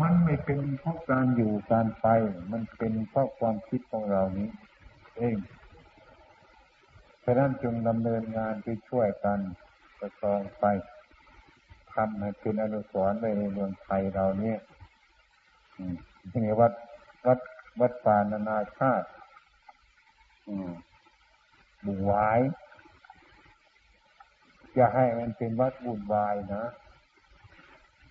มันไม่เป็นเพราะการอยู่การไป มันเป็นเพราะความคิดของเรานี้ เองฉะนั้นจึงดำเนินงานที่ช่วยกันประคองไปทำให้เป็นอนุสรณ์ในเมืองไทยเราเนี่ยนี่วัดวัดวัดป่านานาชาติบุญวายจะให้มันเป็นวัดบุญวายนะ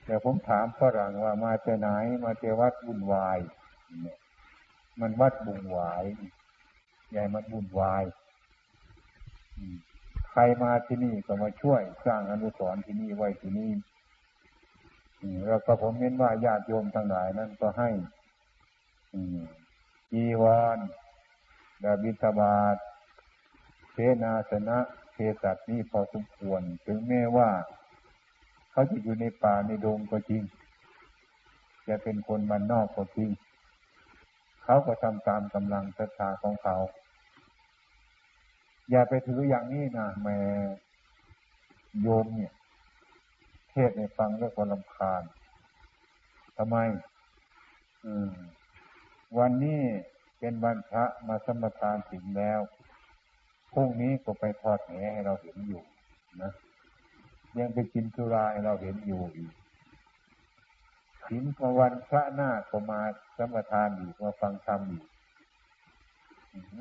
แต่ผมถามฝรั่งว่ามาจากไหน มาจวัดบุญวายมันวัดบุญวายใหญ่มันบุญวายใครมาที่นี่ก็มาช่วยสร้างอนุสรณ์ที่นี่ไว้ที่นี่แล้วก็ผมเน้นว่าญาติโยมทั้งหลายนั้นก็ให้อีวานดาบิตบาทเทนาสนะเทสัตนี้พอสมควร ถึงแม้ว่า เขาจะอยู่ในป่าในดงก็จริง จะเป็นคนบ้านนอกก็จริง เขาก็ทำตามกำลังศรัทธาของเขา อย่าไปถืออย่างนี้นะแม่โยมเนี่ย เทศในฟังแล้วก็ลำคาญทำไมอืมวันนี้เป็นวันพระมาสมทานถึงแล้วพรุ่งนี้ก็ไปทอดแหให้เราเห็นอยู่นะ ยังไปกินสุราให้เราเห็นอยู่อีกถึงวันพระหน้าก็มาสมทานอีกมาฟังธรรมอีก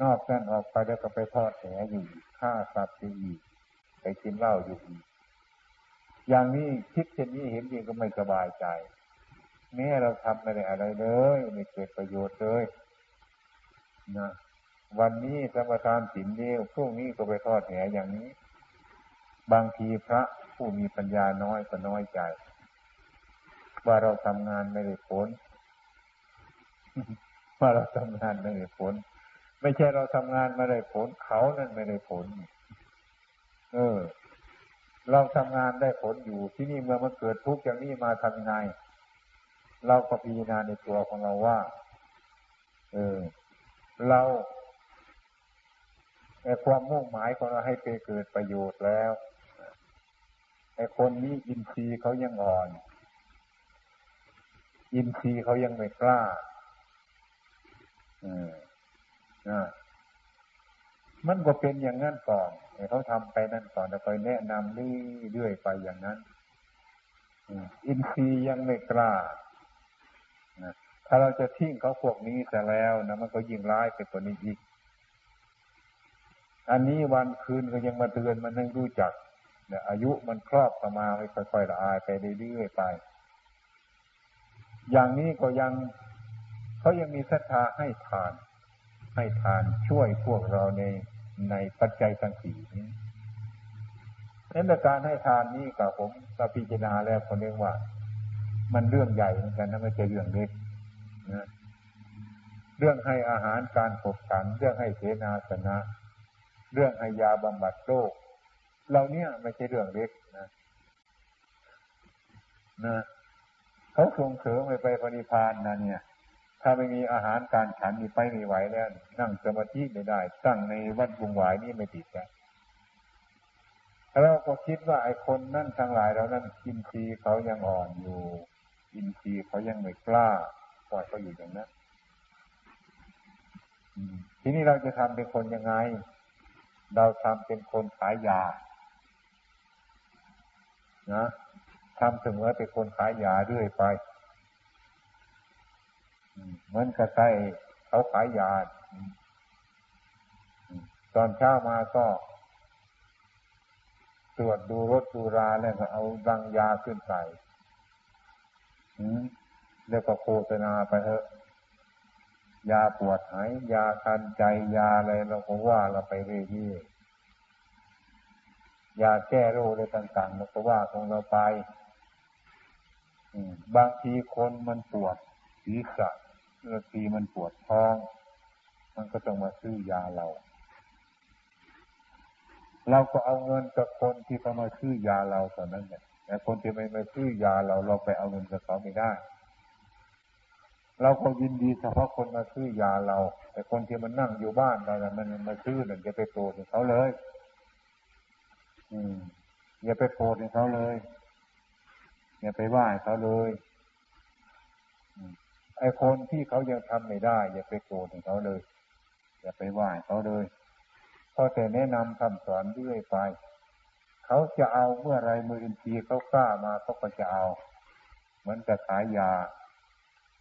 นอกนั้นออกไปแล้วก็ไปทอดแหอยู่ฆ่าสัตว์อยู่ไปกินเหล้าอยู่อย่างนี้คิดเช่นนี้เห็นเองก็ไม่สบายใจแม้เราทำไม่ได้อะไรเลยไม่เกิดประโยชน์เลยนะวันนี้สมทานสินเดียวพรุ่งนี้ก็ไปทอดแหอย่างนี้ บางทีพระ ผู้มีปัญญาน้อยก็น้อยใจ ว่าเราทำงานไม่ได้ผล ว่าเราทำงานไม่ได้ผล ไม่ใช่เราทำงานไม่ได้ผล เขานั่นไม่ได้ผล เออ เราทำงานได้ผลอยู่ที่นี่เมื่อมันเกิดทุกข์อย่างนี้มาทำยังไงเราก็พิจารณาในตัวของเราว่า เออ เราความมุ่งหมายของเราให้ไปเกิดประโยชน์แล้ว ไอ้คนนี้อินทรีย์เขายังอ่อน อินทรีย์เขายังไม่กล้าอืมนะมันก็เป็นอย่างนั้นก่อนเขาทำไปนั่นก่อนแล้วไปแนะนำเรื่อยๆไปอย่างนั้นอินทรีย์ยังไม่กล้าถ้าเราจะทิ้งเขาพวกนี้แต่แล้วนะมันก็ยิ่งร้ายไปกว่านี้อีก อันนี้วันคืนก็ยังมาเตือนมันให้รู้จัก เนี่ยอายุมันครอบประมาไปค่อยๆละอายไปเรื่อยๆไป อย่างนี้ก็ยังเขายังมีศรัทธาให้ทาน ให้ทานช่วยพวกเราในในปัจจัยทั้งสี่นี้นั้นการให้ทานนี้กับผมก็พิจารณาแล้วคนเรียกว่า มันเรื่องใหญ่เหมือนกันนะไม่ใช่เรื่องเล็กนะเรื่องให้อาหารการขบฉัน เรื่องให้เสนาสนะ เรื่องให้ยาบำบัดโรค เราเนี่ยไม่ใช่เรื่องเล็กนะนะเขาส่งเสริมไปไปปณิพานนะเนี่ย ถ้าไม่มีอาหารการฉันมีไปไม่ไหวแล้ว นั่งสมาธิไม่ได้ตั้งในวัดบุงหวายนี่ไม่ติดกันเราก็คิดว่าไอ้คนนั่นทั้งหลายเรานั่นอินทรีเขายังอ่อนอยู่อินทรีเขายังไม่กล้าปล่อยเขาอยู่อย่างนั้นทีนี้เราจะทำเป็นคนยังไง เราทำเป็นคนขายยา นะทำเสมอเป็นคนขายยาเรื่อยไปเหมือนกระไสเขาขายยาตอนเช้ามาก็ตรวจดูรถดูราแล้วก็เอาดังยาขึ้นใส่แล้วก็โฆษณาไปเถอะ ยาปวดหายยาคันใจยาอะไรเราก็ว่าเราไปเรื่อยๆ ยาแก้โรคอะไรต่างๆเราก็ว่าของเราไปบางทีคนมันปวดศีรษะบางทีมันปวดท้อง มันก็ต้องมาซื้อยาเรา เราก็เอาเงินกับคนที่เขามาซื้อยาเราตอนนั้นเนี่ยแต่คนที่ไม่มาซื้อยาเราเราไปเอาเงินกับเขาไม่ได้ เราก็ยินดีเฉพาะคนมาซื้อยาเรา แต่คนที่มันนั่งอยู่บ้านเรานะมันมาซื้อเนี่ยจะไปโกรธเขาเลย อย่าไปโกรธเขาเลย อย่าไปว่าเขาเลยไอ้คนที่เขายังทำไม่ได้ อย่าไปโกรธเขาเลย อย่าไปว่าเขาเลยเพราะแต่แนะนำคำสอนเรื่อยไป เขาจะเอาเมื่อไรมืออินทรีย์เขากล้ามาเขาก็จะเอาเหมือนกับขายยา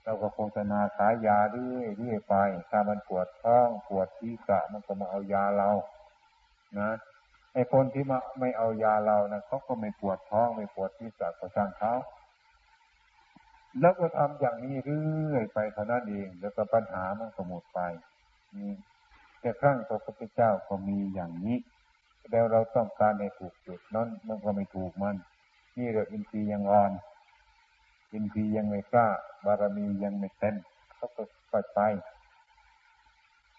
เราก็โฆษณาขายยาเรื่อยเรื่อยไป ถ้ามันปวดท้องปวดที่กะมันก็มาเอายาเรา นะ ไอ้คนที่มาไม่เอายาเรานะเขาก็ไม่ปวดท้องไม่ปวดที่กะก็ช่างเขาแล้วก็ทำอย่างนี้เรื่อยไปเท่านั้นเองแล้วก็ปัญหามันก็หมดไปแต่ครั้งพระพุทธเจ้าก็มีอย่างนี้ แล้วเราต้องการในถูกจุดนั้นมันก็ไม่ถูกมัน นี่เราอินทรีย์ยังอ่อน อินทรีย์ยังไม่กล้า บารมียังไม่เต็มเขาก็ปไป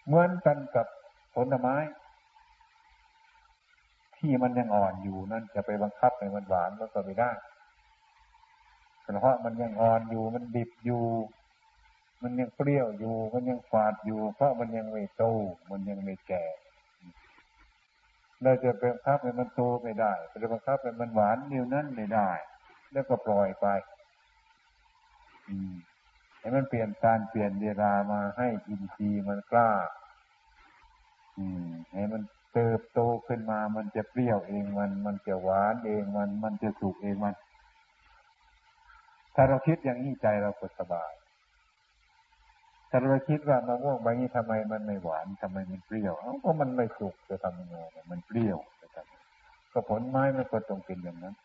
เหมือนกันกับผลไม้ ที่มันยังอ่อนอยู่นั่นจะไปบังคับให้มันหวานมันก็ไม่ได้เพราะมันยังอ่อนอยู่มันดิบอยู่ มันยังเปรี้ยวอยู่ มันยังฝาดอยู่ เพราะมันยังไม่โตมันยังไม่แก่เราจะไปบังคับให้มันโตไม่ได้จะบังคับให้มันหวานนิ้วนั้นไม่ได้ แล้วก็ปล่อยไป อืมให้มันเปลี่ยนการเปลี่ยนเวลามาให้อินทรีย์มันกล้า อืม ให้มัน เติบโตขึ้นมามันจะเปรี้ยวเองมัน มันจะหวานเองมัน มันจะสุกเองมัน ถ้าเราคิดอย่างนี้ใจเราก็สบาย ถ้าเราคิดว่ามะม่วงใบนี้ทำไมมันไม่หวานทำไมมันเปรี้ยวเอ้าก็มันไม่สุกจะทำยังไงมันเปรี้ยวจะทำก็ผลไม้มันก็ต้องเป็นอย่างนั้น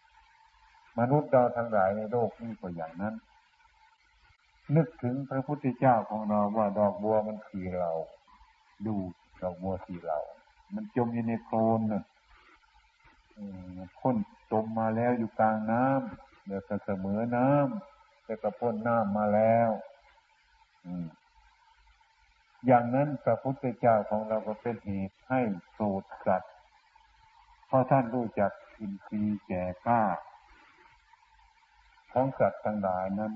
มนุษย์เราทั้งหลายในโลกนี้ก็อย่างนั้น นึกถึงพระพุทธเจ้าของเราว่าดอกบัวมันคือเรา ดูดอกบัวคือเรา มันจมอยู่ในโคลนน่ะพ่นจมมาแล้วอยู่กลางน้ำเดี๋ยวก็เสมอน้ำแต่ก็พ่นน้ำมาแล้วอย่างนั้นพระพุทธเจ้าของเราก็เป็นเหตุให้โสดสัตว์เพราะท่านรู้จักอินทรีย์แก่กล้าของสัตว์ทั้งหลายนั้น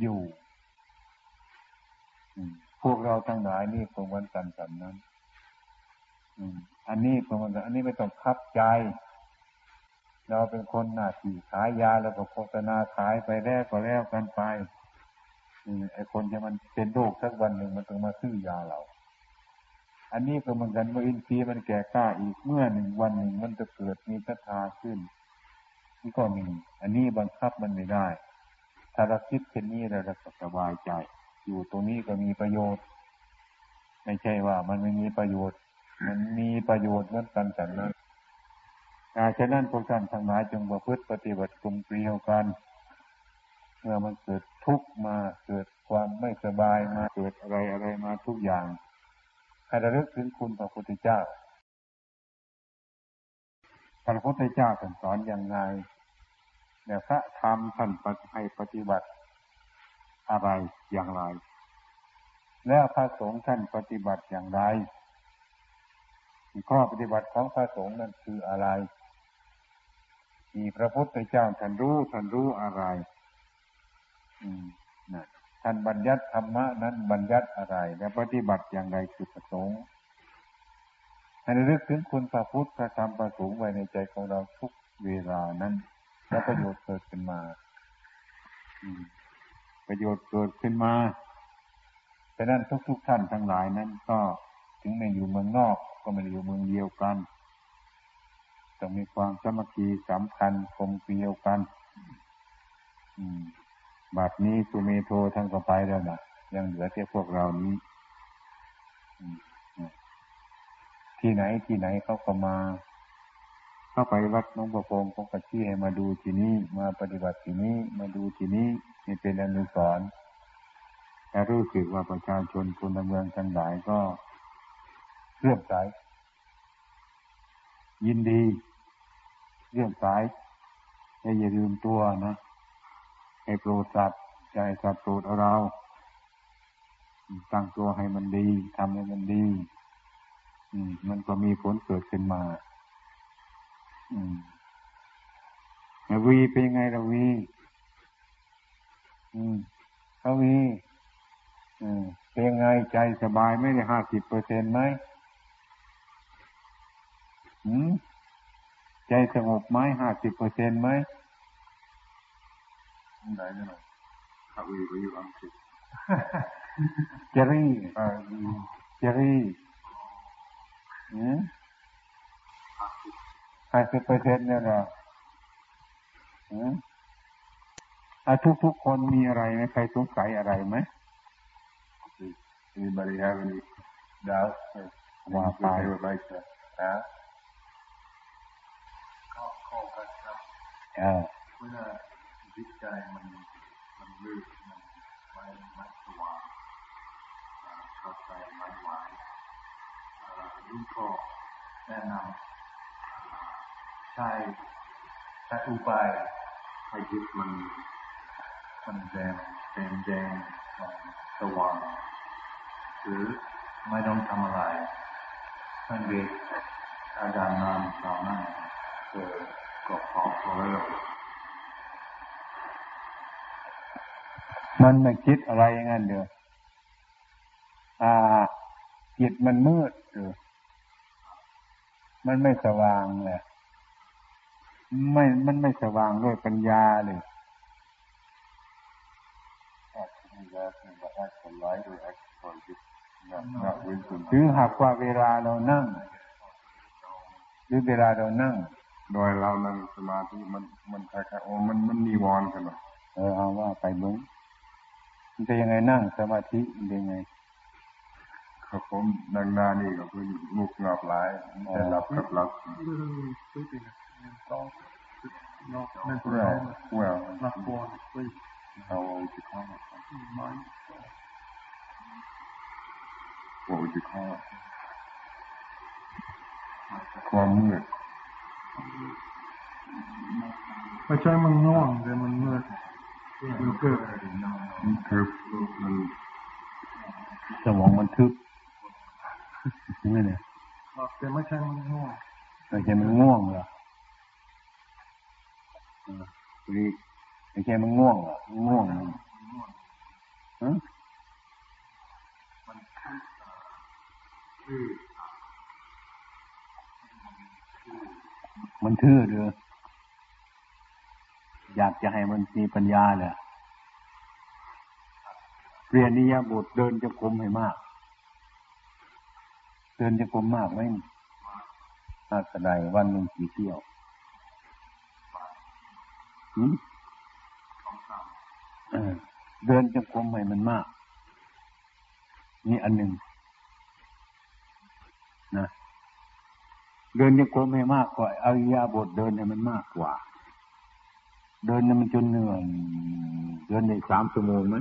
อยู่พวกเราทั้งหลายนี่คงวันกันกันนั้น อันนี้คงวันกันอันนี้ไม่ต้องคับใจ เราเป็นคนหน้าที่ขายยาแล้วก็โฆษณาขายไปแล้วก็แล้วกันไปไอ้คนจะมันเป็นโรคสักวันหนึ่งมันต้องมาซื้อยาเรา อันนี้ก็เหมือนกันเมื่ออินทรีย์มันแก่กล้าอีกเมื่อหนึ่งวันหนึ่งมันจะเกิดมีศรัทธาขึ้นนี่ก็มี อันนี้บังคับมันไม่ได้ ถ้าเราคิดเช่นนี้เราจะสบายใจ อยู่ตรงนี้ก็มีประโยชน์ ไม่ใช่ว่ามันไม่มีประโยชน์ มันมีประโยชน์เหมือนกันแต่นั้นอาฉะนั้นพวกท่านทั้งหลายจงประพฤติปฏิบัติกลมเกลียวกัน เมื่อมันเกิดทุกข์มาเกิดความไม่สบายมาเกิดอะไรอะไรมาทุกอย่างให้ระลึกถึงคุณพระพุทธเจ้าพระพุทธเจ้าสอนอย่างไงเนี่ยพระธรรมท่านให้ปฏิบัติอะไรอย่างไร แล้วพระสงฆ์ท่านปฏิบัติอย่างไร ข้อปฏิบัติของพระสงฆ์นั้นคืออะไร มีพระพุทธเจ้าท่านรู้ท่านรู้อะไร อืมนะท่านบัญญัติธรรมะนั้นบัญญัติอะไร และปฏิบัติอย่างไรคือประสงค์ให้ระลึกถึงคุณพระพุทธพระธรรมพระสงฆ์ไว้ในใจของเราทุกเวลานั้นแล้วประโยชน์เกิดขึ้นมาประโยชน์เกิดขึ้นมาแต่นั้นทุกๆท่านทั้งหลายนั้นก็ถึงไม่อยู่เมืองนอก ก็ไม่อยู่เมืองเดียวกันต้องมีความสมัคคีสำคัญคมเกลียวกันบัดนี้สุเมโททั้งก็ไปแล้วนะยังเหลือแค่พวกเรานี้ที่ไหนที่ไหนเขาก็มา เข้าไปวัดน้องประพงศ์ก็กระชี้ให้มาดูที่นี้มาปฏิบัติที่นี้มาดูที่นี้นี่เป็นอนุสรณ์แต่รู้สึกว่าประชาชนคนเมืองทั้งหลายก็ เลื่อมใสยินดีเลื่อมใสอย่าลืมตัวนะให้โปรดสัตว์ใจสัตว์โปรดเราตั้งตัวให้มันดีทำให้มันดีมันก็มีผลเกิดขึ้นมาอืมวีเป็นยังไงเราวีอืมเขาวีเป็นยังไงใจสบายไม่ได้ห้าสิบเปอร์เซ็นไหม ใจสงบไหมห้าสิบเปอร์เซ็นไหมไหนเนี่ยเขาวีไปอยู่อังกฤษเจรี่เจรี่ห้าสิบเปอร์เซ็นต์เนี่ยนะอ่าทุกทุกคนมีอะไรไหมใครสงสัยอะไรไหม Anybody have any doubts or ว่า things ไป that they would like to ask? ข้อข้อกันครับ เออเมื่อจิตใจมันมันมืดมันไม่ไม่สว่างเข้าใจไม่ไหวอ่าลูกก็แนะนำใช้ใช้อุบายให้จิตมันมันแดงแดงแดงมันสว่างหรือไม่ต้องทำอะไรสังเกตอาการนานตอนนั้นเกิด ก็พอพอแล้วมันไม่คิดอะไรอย่างนั้นเด้ออ่า จิตมันมืดเด้อมันไม่สว่างเลยไม่ มันไม่สว่างด้วยปัญญาเลยหรือหากว่าเวลาเรานั่ง หรือเวลาเรานั่ง โดยเรานั่งสมาธิมันมันคล้ายๆโอ้มันมันมีวรกันเหรอเออเอาว่าไปเบิ้งมันจะยังไงนั่งสมาธิมันเป็นยังไงครับผมนั่งหน้านี่ก็คือมุกงับหลายแต่หลับกับหลับ literally sleeping and thought, no mental well illness, well not falling asleep. how would you call it Mind. what would you call it ความมืด ไม่ใช่มันง่วงแต่มันมืดมันเกิดมันคือมันสมองมันทึบใช่ไหมเนี่ยแต่ไม่ใช่มันง่วงไม่ใช่มันง่วงเหรอเออนี่ไม่ใช่มันง่วงเหรอมันง่วงมันฮะ คือ มันทื่อเด้ออยากจะให้มันมีปัญญาแหละเปลี่ยนนิยบทเดินจะกรมให้มาก เดินจะกรมมากไหมมากกระไดวันหนึ่งกี่เที่ยวเดินจะกรมให้มันมาก นี่อันหนึ่งนะ เดินยังกรมให้มากกว่าอายาบทเดินให้มันมากกว่า เดินเนี่ยมันจนเหนื่อยเดินได้สามชั่วโมงไหม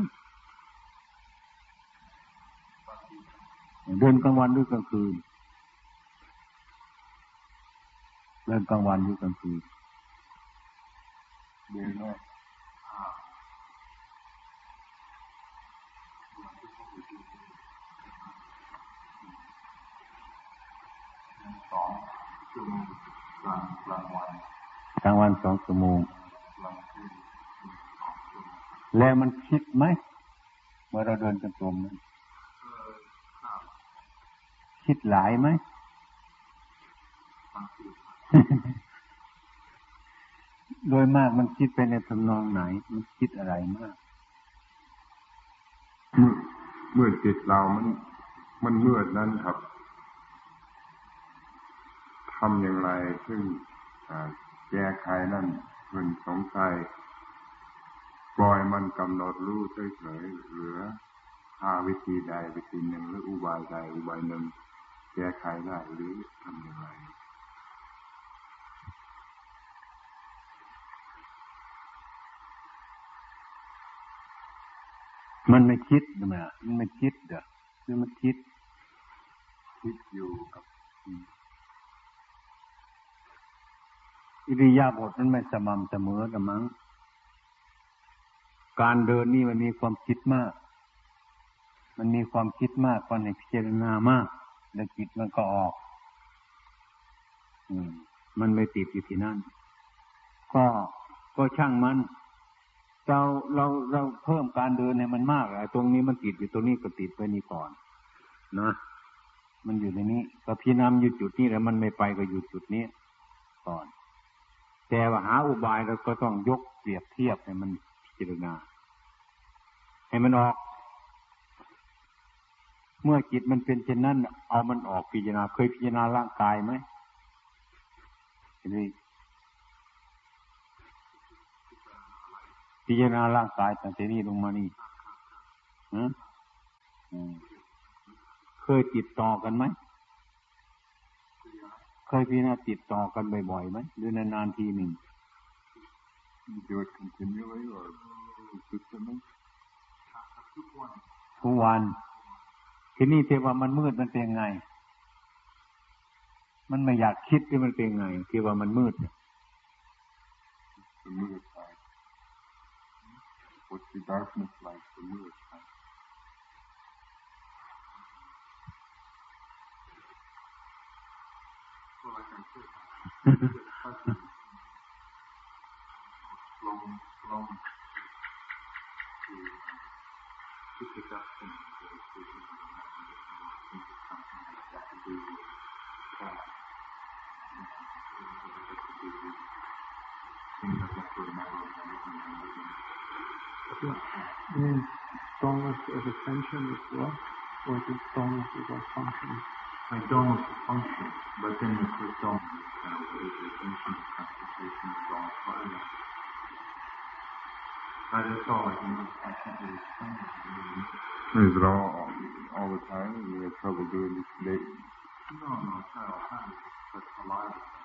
เดินกลางวันหรือกลางคืน เดินกลางวันหรือกลางคืนเดินว่าสอง ชั่วโมงกลางกลางวันกลางวันสองชั่วโมงกลางคืนสองชั่วโมง แล้วมันคิดไหมเมื่อเราเดินจงกรมนั้นเออครับคิดหลายไหมบางทีโดยมากมันคิดไปในทำนองไหน มันคิดอะไรมาก เมื่อเมื่อจิตเรามัน มันมืดนั้นครับ ทำอย่างไรซึ่งอ่าแก้ไขนั่นเพิ่นสงสัยปล่อยมันกำหนดรู้เฉยๆหรือหาวิธีใดวิธีหนึ่งหรืออุบายใดอุบายหนึ่งแก้ไขได้หรือทำอย่างไรมันไม่คิดนะมันมันไม่คิดเด้อคือมันคิด คิดอยู่กับ อิริยาบถมันไม่สม่ำเสมอละมั้ง การเดินนี่มันมีความคิดมาก มันมีความคิดมากความในพิจารณามาก แล้วจิตมันก็ออก อืม มันไม่ติดอยู่ที่นั่น ก็ก็ช่างมัน เราเราเราเพิ่มการเดินให้มันมากอะตรงนี้มันติดอยู่ตรงนี้ก็ติดไปนี่ก่อน นะมันอยู่ในนี้ก็พี่นำอยู่จุดนี้แล้วมันไม่ไปก็อยู่จุดนี้ก่อน แต่ว่าหาอุบายเราก็ต้องยกเปรียบเทียบให้มันพิจารณา ให้มันออก เมื่อจิตมันเป็นเช่นนั้น เอามันออกพิจารณา เคยพิจารณาร่างกายไหมนี้พิจารณาร่างกายตั้งแต่นี้ลงมานี่เคยติดต่อกันไหม เคยพิจารณาติดต่อกันบ่อยๆไหมหรือนานๆทีหนึ่ง Do it continually or consistently? ทุกวันทีนี้เทว่ามันมืดมันเป็นไง มันไม่อยากคิดที่มันเป็นไงที่ว่ามันมืด The mood side. What's the darkness like? The mood side. Well, like I said, touching, flowing, flowing to, to pick up things that are speaking of the mind that you know, think of something that's got to do with that. You know, whatever it has to do with things like that sort of matter of everything and everything. You mean stillness as attention as well? Or just stillness as a function? My dullness is function, but then the quick dullness is kind of what is the attention, concentration, is all part of it. I just all I can, I can't really explain it. Really. Is it all all the time? and You have trouble doing this today? No, no, it's not all the time. It's just a lot of the time.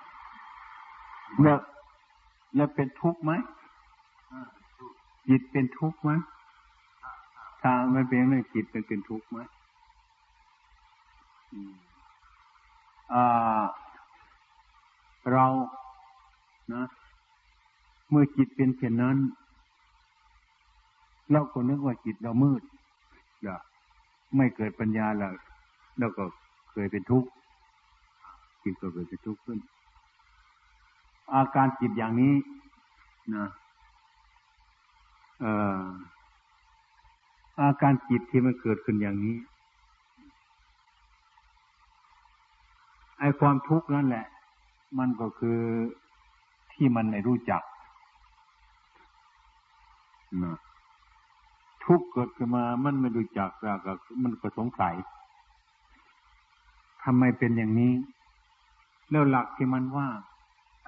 แล้วแล้วเป็นทุกข์ไหม Ah, it's true. จิตเป็นทุกข์ไหมถ้ามันเป็นเรื่องจิตมันเป็นทุกข์ไหมอืมอ่า เรานะเมื่อจิตเป็นเช่นนั้น เราก็นึกว่าจิตเรามืดอย่าไม่เกิดปัญญาแล้วเราก็เคยเป็นทุกข์จิตก็เกิดเป็นทุกข์ขึ้น อาการจิตอย่างนี้นะออาการจิตที่มันเกิดขึ้นอย่างนี้ ไอ้ความทุกข์นั่นแหละ มันก็คือที่มันไม่รู้จักนะทุกข์เกิดขึ้นมา มันไม่รู้จักแล้วก็มันก็สงสัยทำไมเป็นอย่างนี้ แล้วหลักที่มันว่า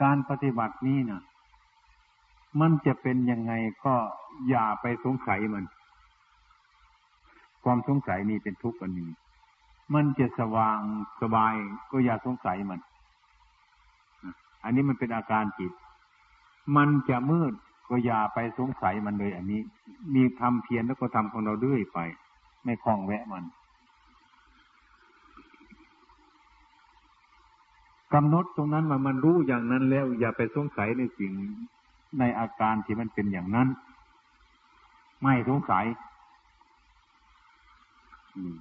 การปฏิบัตินี้นะมันจะเป็นยังไงก็อย่าไปสงสัยมัน ความสงสัยนี่เป็นทุกข์อันหนึ่ง มันจะสว่างสบายก็อย่าสงสัยมัน อันนี้มันเป็นอาการจิต มันจะมืดก็อย่าไปสงสัยมันเลย อันนี้ มีทำเพียรแล้วก็ทำของเราเรื่อยไป ไม่คล้องแวะมันกำหนดตรงนั้นว่ามันรู้อย่างนั้นแล้ว อย่าไปสงสัยในสิ่งในอาการที่มันเป็นอย่างนั้น ไม่สงสัย อืม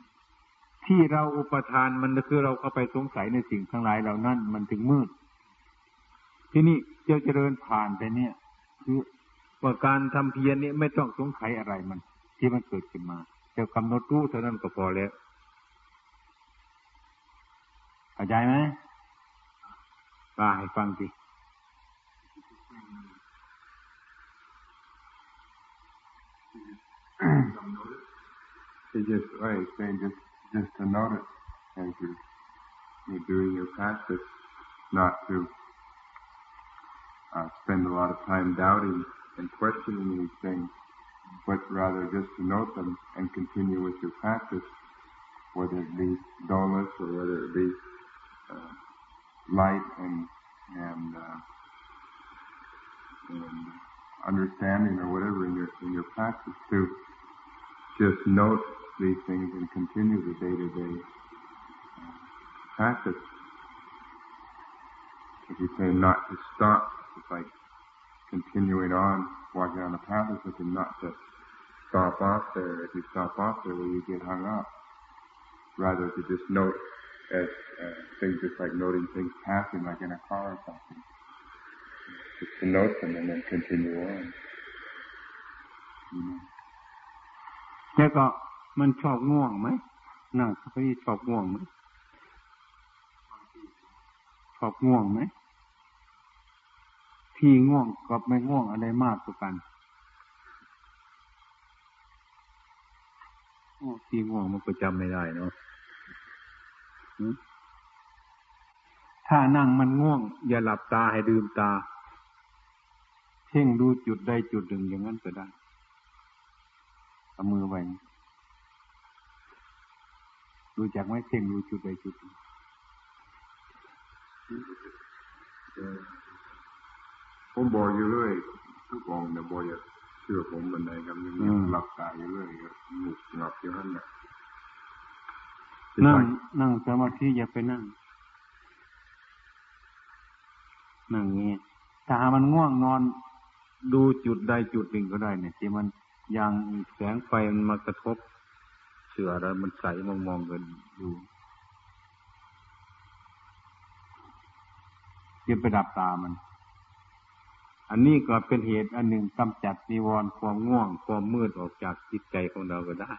ที่เราอุปทานมันก็คือเราเข้าไปสงสัยในสิ่งทั้งหลายเหล่านั้น มันถึงมืด ที่นี่เจ้าเจริญผ่านไปเนี่ย คือว่าการทำเพียรเนี่ยไม่ต้องสงสัยอะไรมัน ที่มันเกิดขึ้นมาแต่กำหนดรู้เท่านั้นก็พอแล้วเข้าใจไหมว่าให้ฟังสิ It's just right, it's saying just just to notice as you're, you're doing your practice, not to uh, spend a lot of time doubting and questioning these things, but rather just to note them and continue with your practice, whether it be dullness or whether it be uh, light and and, uh, and understanding or whatever in your in your practice to just note these things and continue the day to day practice. If you say not to stop, it's like continuing on, walking on the path is something not to stop off there. If you stop off there, will you get hung up. Rather to just note as uh, things, just like noting things passing, like in a car or something. Just to note them and then continue on. You know. มันชอบง่วงไหมนั่งสมาธิชอบง่วงไหมชอบง่วงไหมที่ง่วงกับไม่ง่วงอะไรมากกว่ากันที่ง่วงมันก็จำไม่ได้เนาะถ้านั่งมันง่วง อย่าหลับตาให้ดื่มตาเพ่งดูจุดใดจุดหนึ่งอย่างนั้นก็ได้เอามือไว้ รู้จักไหมเพ่งดูจุดใดจุดหนึ่งผมบอกอยู่เลยทุกองเนี่ยบอกอย่าเชื่อผมบันไดครับยังหลับตาอยู่เลยครับหนุกหงับอยู่นั่นแหละนั่งนั่งสมาธิอย่าไปนั่งนั่งงี้ถ้ามันง่วงนอน ดูจุดใดจุดหนึ่งก็ได้เนี่ยที่มันยังแสงไฟมันมากระทบ เสือแล้วมันใสมองมองกันดูอย่าไปดับตามัน อันนี้ก็เป็นเหตุอันหนึ่งกำจัดนิวรณ์ความง่วง ความมืดออกจากจิตใจของเราก็ได้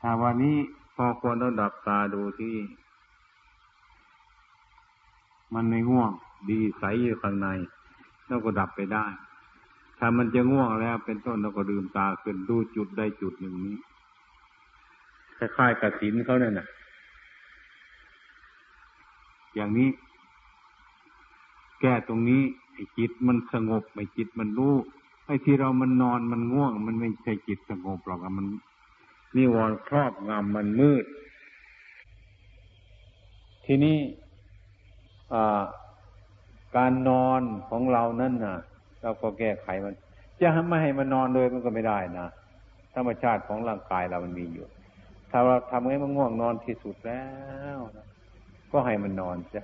ถ้าวันนี้พอควรเราดับตาดูที่ มันไม่ง่วง ดีใสอยู่ข้างใน เราก็ดับไปได้ ถ้ามันจะง่วงแล้ว เป็นต้นเราก็ดื่มตาขึ้นดูจุดใดจุดหนึ่งนี้คล้ายๆกับศีลเขาเนี่ยนะอย่างนี้ แก้ตรงนี้ไอ้จิตมันสงบไอ้จิตมันรู้ไอ้ที่เรามันนอนมันง่วง มันไม่ใช่จิตสงบหรอกมันนิวรณ์ครอบงำมันมืด ทีนี้การนอนของเรานั่นน่ะ เราก็แก้ไขมัน จะไม่ให้มันนอนเลยมันก็ไม่ได้นะธรรมชาติของร่างกายเรามันมีอยู่ ถ้าเราทำให้มันง่วงนอนที่สุดแล้วนะก็ให้มันนอนจ้ะ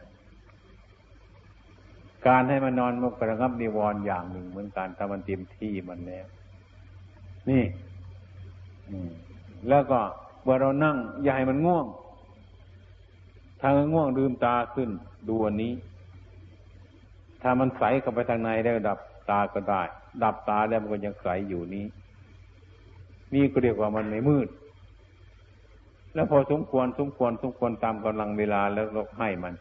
การให้มันนอนมันกระงับนิวรณ์อย่างหนึ่ง เหมือนการทำมันเต็มที่มันแล้ว นี่แล้วก็เมื่อเรานั่ง อย่าให้มันง่วง ถ้ามันง่วงลืมตาขึ้นดูอันนี้ ถ้ามันใสเข้าไปทางในแล้ดับ ตาก็ได้ ดับตาแล้วมันก็ยังใสอยู่นี้ นี่ก็เรียกว่ามันไม่มืด แล้วพอสมควรสมควรสมควรตามกำลังเวลาแล้วเราให้มัน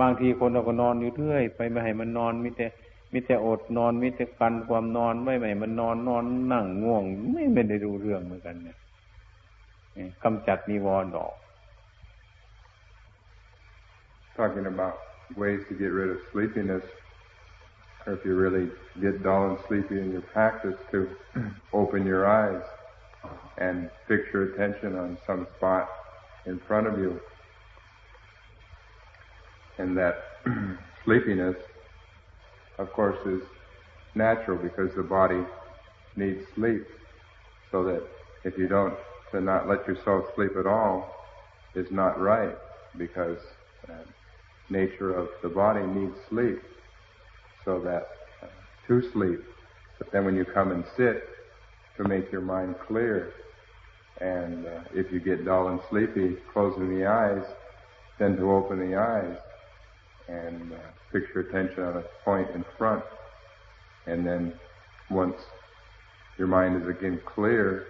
บางทีคนเราก็นอนอยู่เรื่อย ไปไม่ให้มันนอนมิแต่มิแต่อดนอนมิแต่กันความนอนไม่ไม่มันนอนนอนนั่งง่วง ไม่ไม่ได้รู้เรื่องเหมือนกันเนี่ยกำจัดนิวรณ์ออก Talking about ways to get rid of sleepiness, or if you really get dull and sleepy in your practice, to open your eyes and fix your attention on some spot in front of you and that sleepiness, of course, is natural because the body needs sleep. So that if you don't, to not let yourself sleep at all is not right because uh, nature of the body needs sleep. So that uh, to sleep. But then when you come and sit, to make your mind clear. And uh, if you get dull and sleepy, closing the eyes, then to open the eyes and uh, fix your attention on a point in front. And then once your mind is again clear,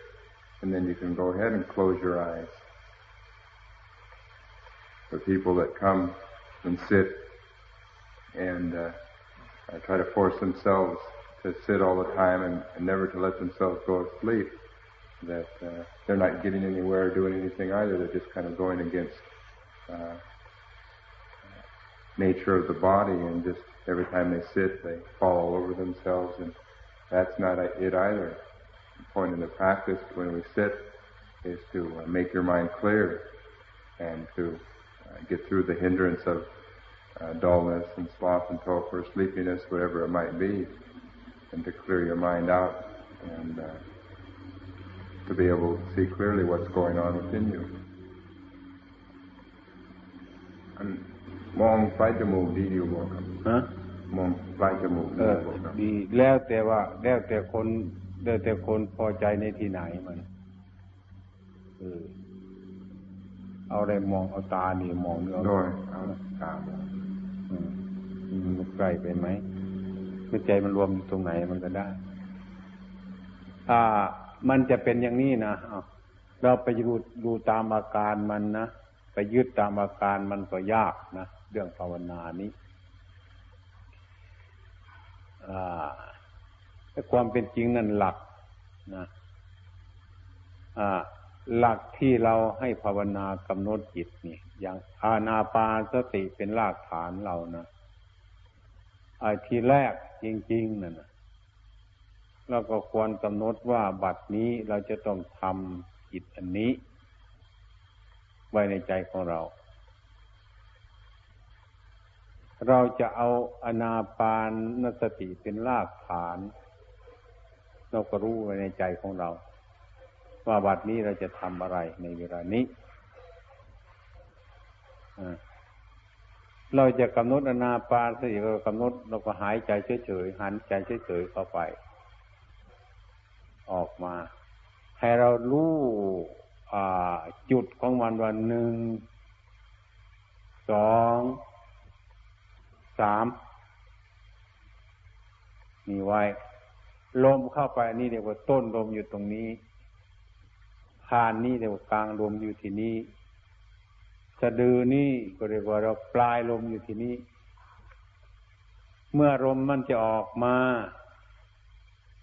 and then you can go ahead and close your eyes. The people that come and sit and uh, try to force themselves to sit all the time and, and, never to let themselves go to sleep, that uh, they're not getting anywhere or doing anything either. They're just kind of going against uh, nature of the body and just every time they sit they fall all over themselves and that's not it either. The point in the practice when we sit is to uh, make your mind clear and to uh, get through the hindrance of uh, dullness and sloth and torpor, sleepiness, whatever it might be, and to clear your mind out and uh, to be able to see clearly what's going on within you. And มองปลายจมูกดีอยู่บ่ครับฮะมองปลายจมูกดีบ่ครับดีแล้วแต่ว่า แล้วแต่คนแล้วแต่คนพอใจในที่ไหนมันเออ เอาอะไรมองเอาตานี่มองเนื้อโดยเอาตามองมันใกล้ไปไหมคือใจมันรวมอยู่ตรงไหนมันก็ได้ ถ้ามันจะเป็นอย่างนี้นะเราไปดูดูตามอาการมันนะไปยึดตามอาการมันก็ยากนะเรื่องภาวนานี้แต่ความเป็นจริงนั่นหลักนะอ่า หลักที่เราให้ภาวนากำหนดจิตนี่ อย่างอาณาปาสติเป็นรากฐานเรานะไอ้ทีแรกจริงๆนั่นนะเราก็ควรกำหนดว่าบัดนี้เราจะต้องทำจิตอันนี้ ไว้ในใจของเรา เราจะเอาอนาปานนสติเป็นรากฐาน เราก็รู้ไว้ในใจของเรา ว่าบัดนี้เราจะทำอะไรในเวลานี้เราจะกำหนดอนาปานสติเรากำหนดเราก็หายใจเฉยๆหันใจเฉยๆเข้าไป ออกมา ให้เรารู้จุดของมันวันหนึ่งสองสามมีไว้ ลมเข้าไปนี่เรียกว่าต้นลมอยู่ตรงนี้านนี่เรียกว่ากลางลมอยู่ที่นี่สะดือนี่ก็เรียกว่าเราปลายลมอยู่ที่นี่เมื่อลมมันจะออกมา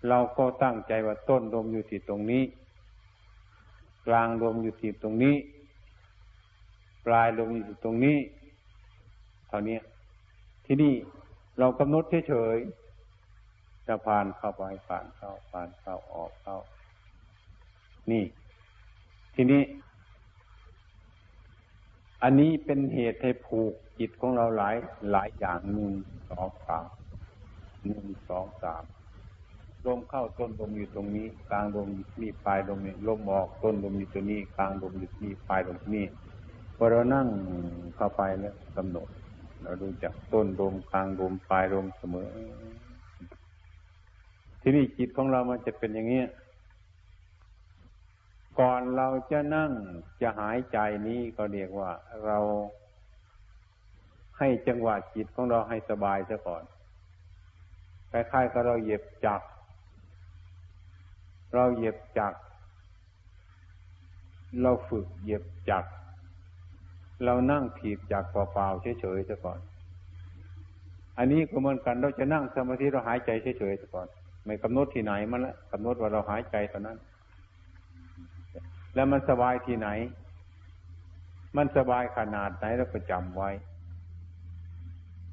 เราก็ตั้งใจว่าต้นลมอยู่ที่ตรงนี้ กลางลมอยู่ที่ตรงนี้ ปลายลมอยู่ที่ตรงนี้เท่านี้ที่นี่เรากำหนดเฉยๆจะผ่านเข้าไปผ่านเข้าผ่านเข้าออกเข้า นี่ ทีนี้ อันนี้เป็นเหตุให้ผูกจิตของเราหลายหลายอย่างหนึ่งสองสามหนึ่งสองสามลมเข้าต้นลมอยู่ตรงนี้ กลางลมอยู่นี่ปลายลมนี่ลมออกต้นลมอยู่ตรงนี้กลางลมอยู่นี่ปลายลมนี่พอเรานั่งเข้าไปแล้วกำหนด เราดูจากต้นลมกลางลมปลายลมเสมอ ที่นี่จิตของเรามันจะเป็นอย่างนี้ ก่อนเราจะนั่งจะหายใจนี้ก็เรียกว่าเราให้จังหวะจิตของเราให้สบายซะก่อนคล้ายๆกับเราเหยียบจัก เราเหยียบจัก เราฝึกเหยียบจัก เรานั่งถีบจักเปล่าๆเฉยๆซะก่อน อันนี้ก็เหมือนกันเราจะนั่งสมาธิเราหายใจเฉยๆซะก่อน ไม่กำหนดที่ไหนมันละกำหนดว่าเราหายใจเท่านั้น แล้วมันสบายที่ไหน มันสบายขนาดไหนเราก็จำไว้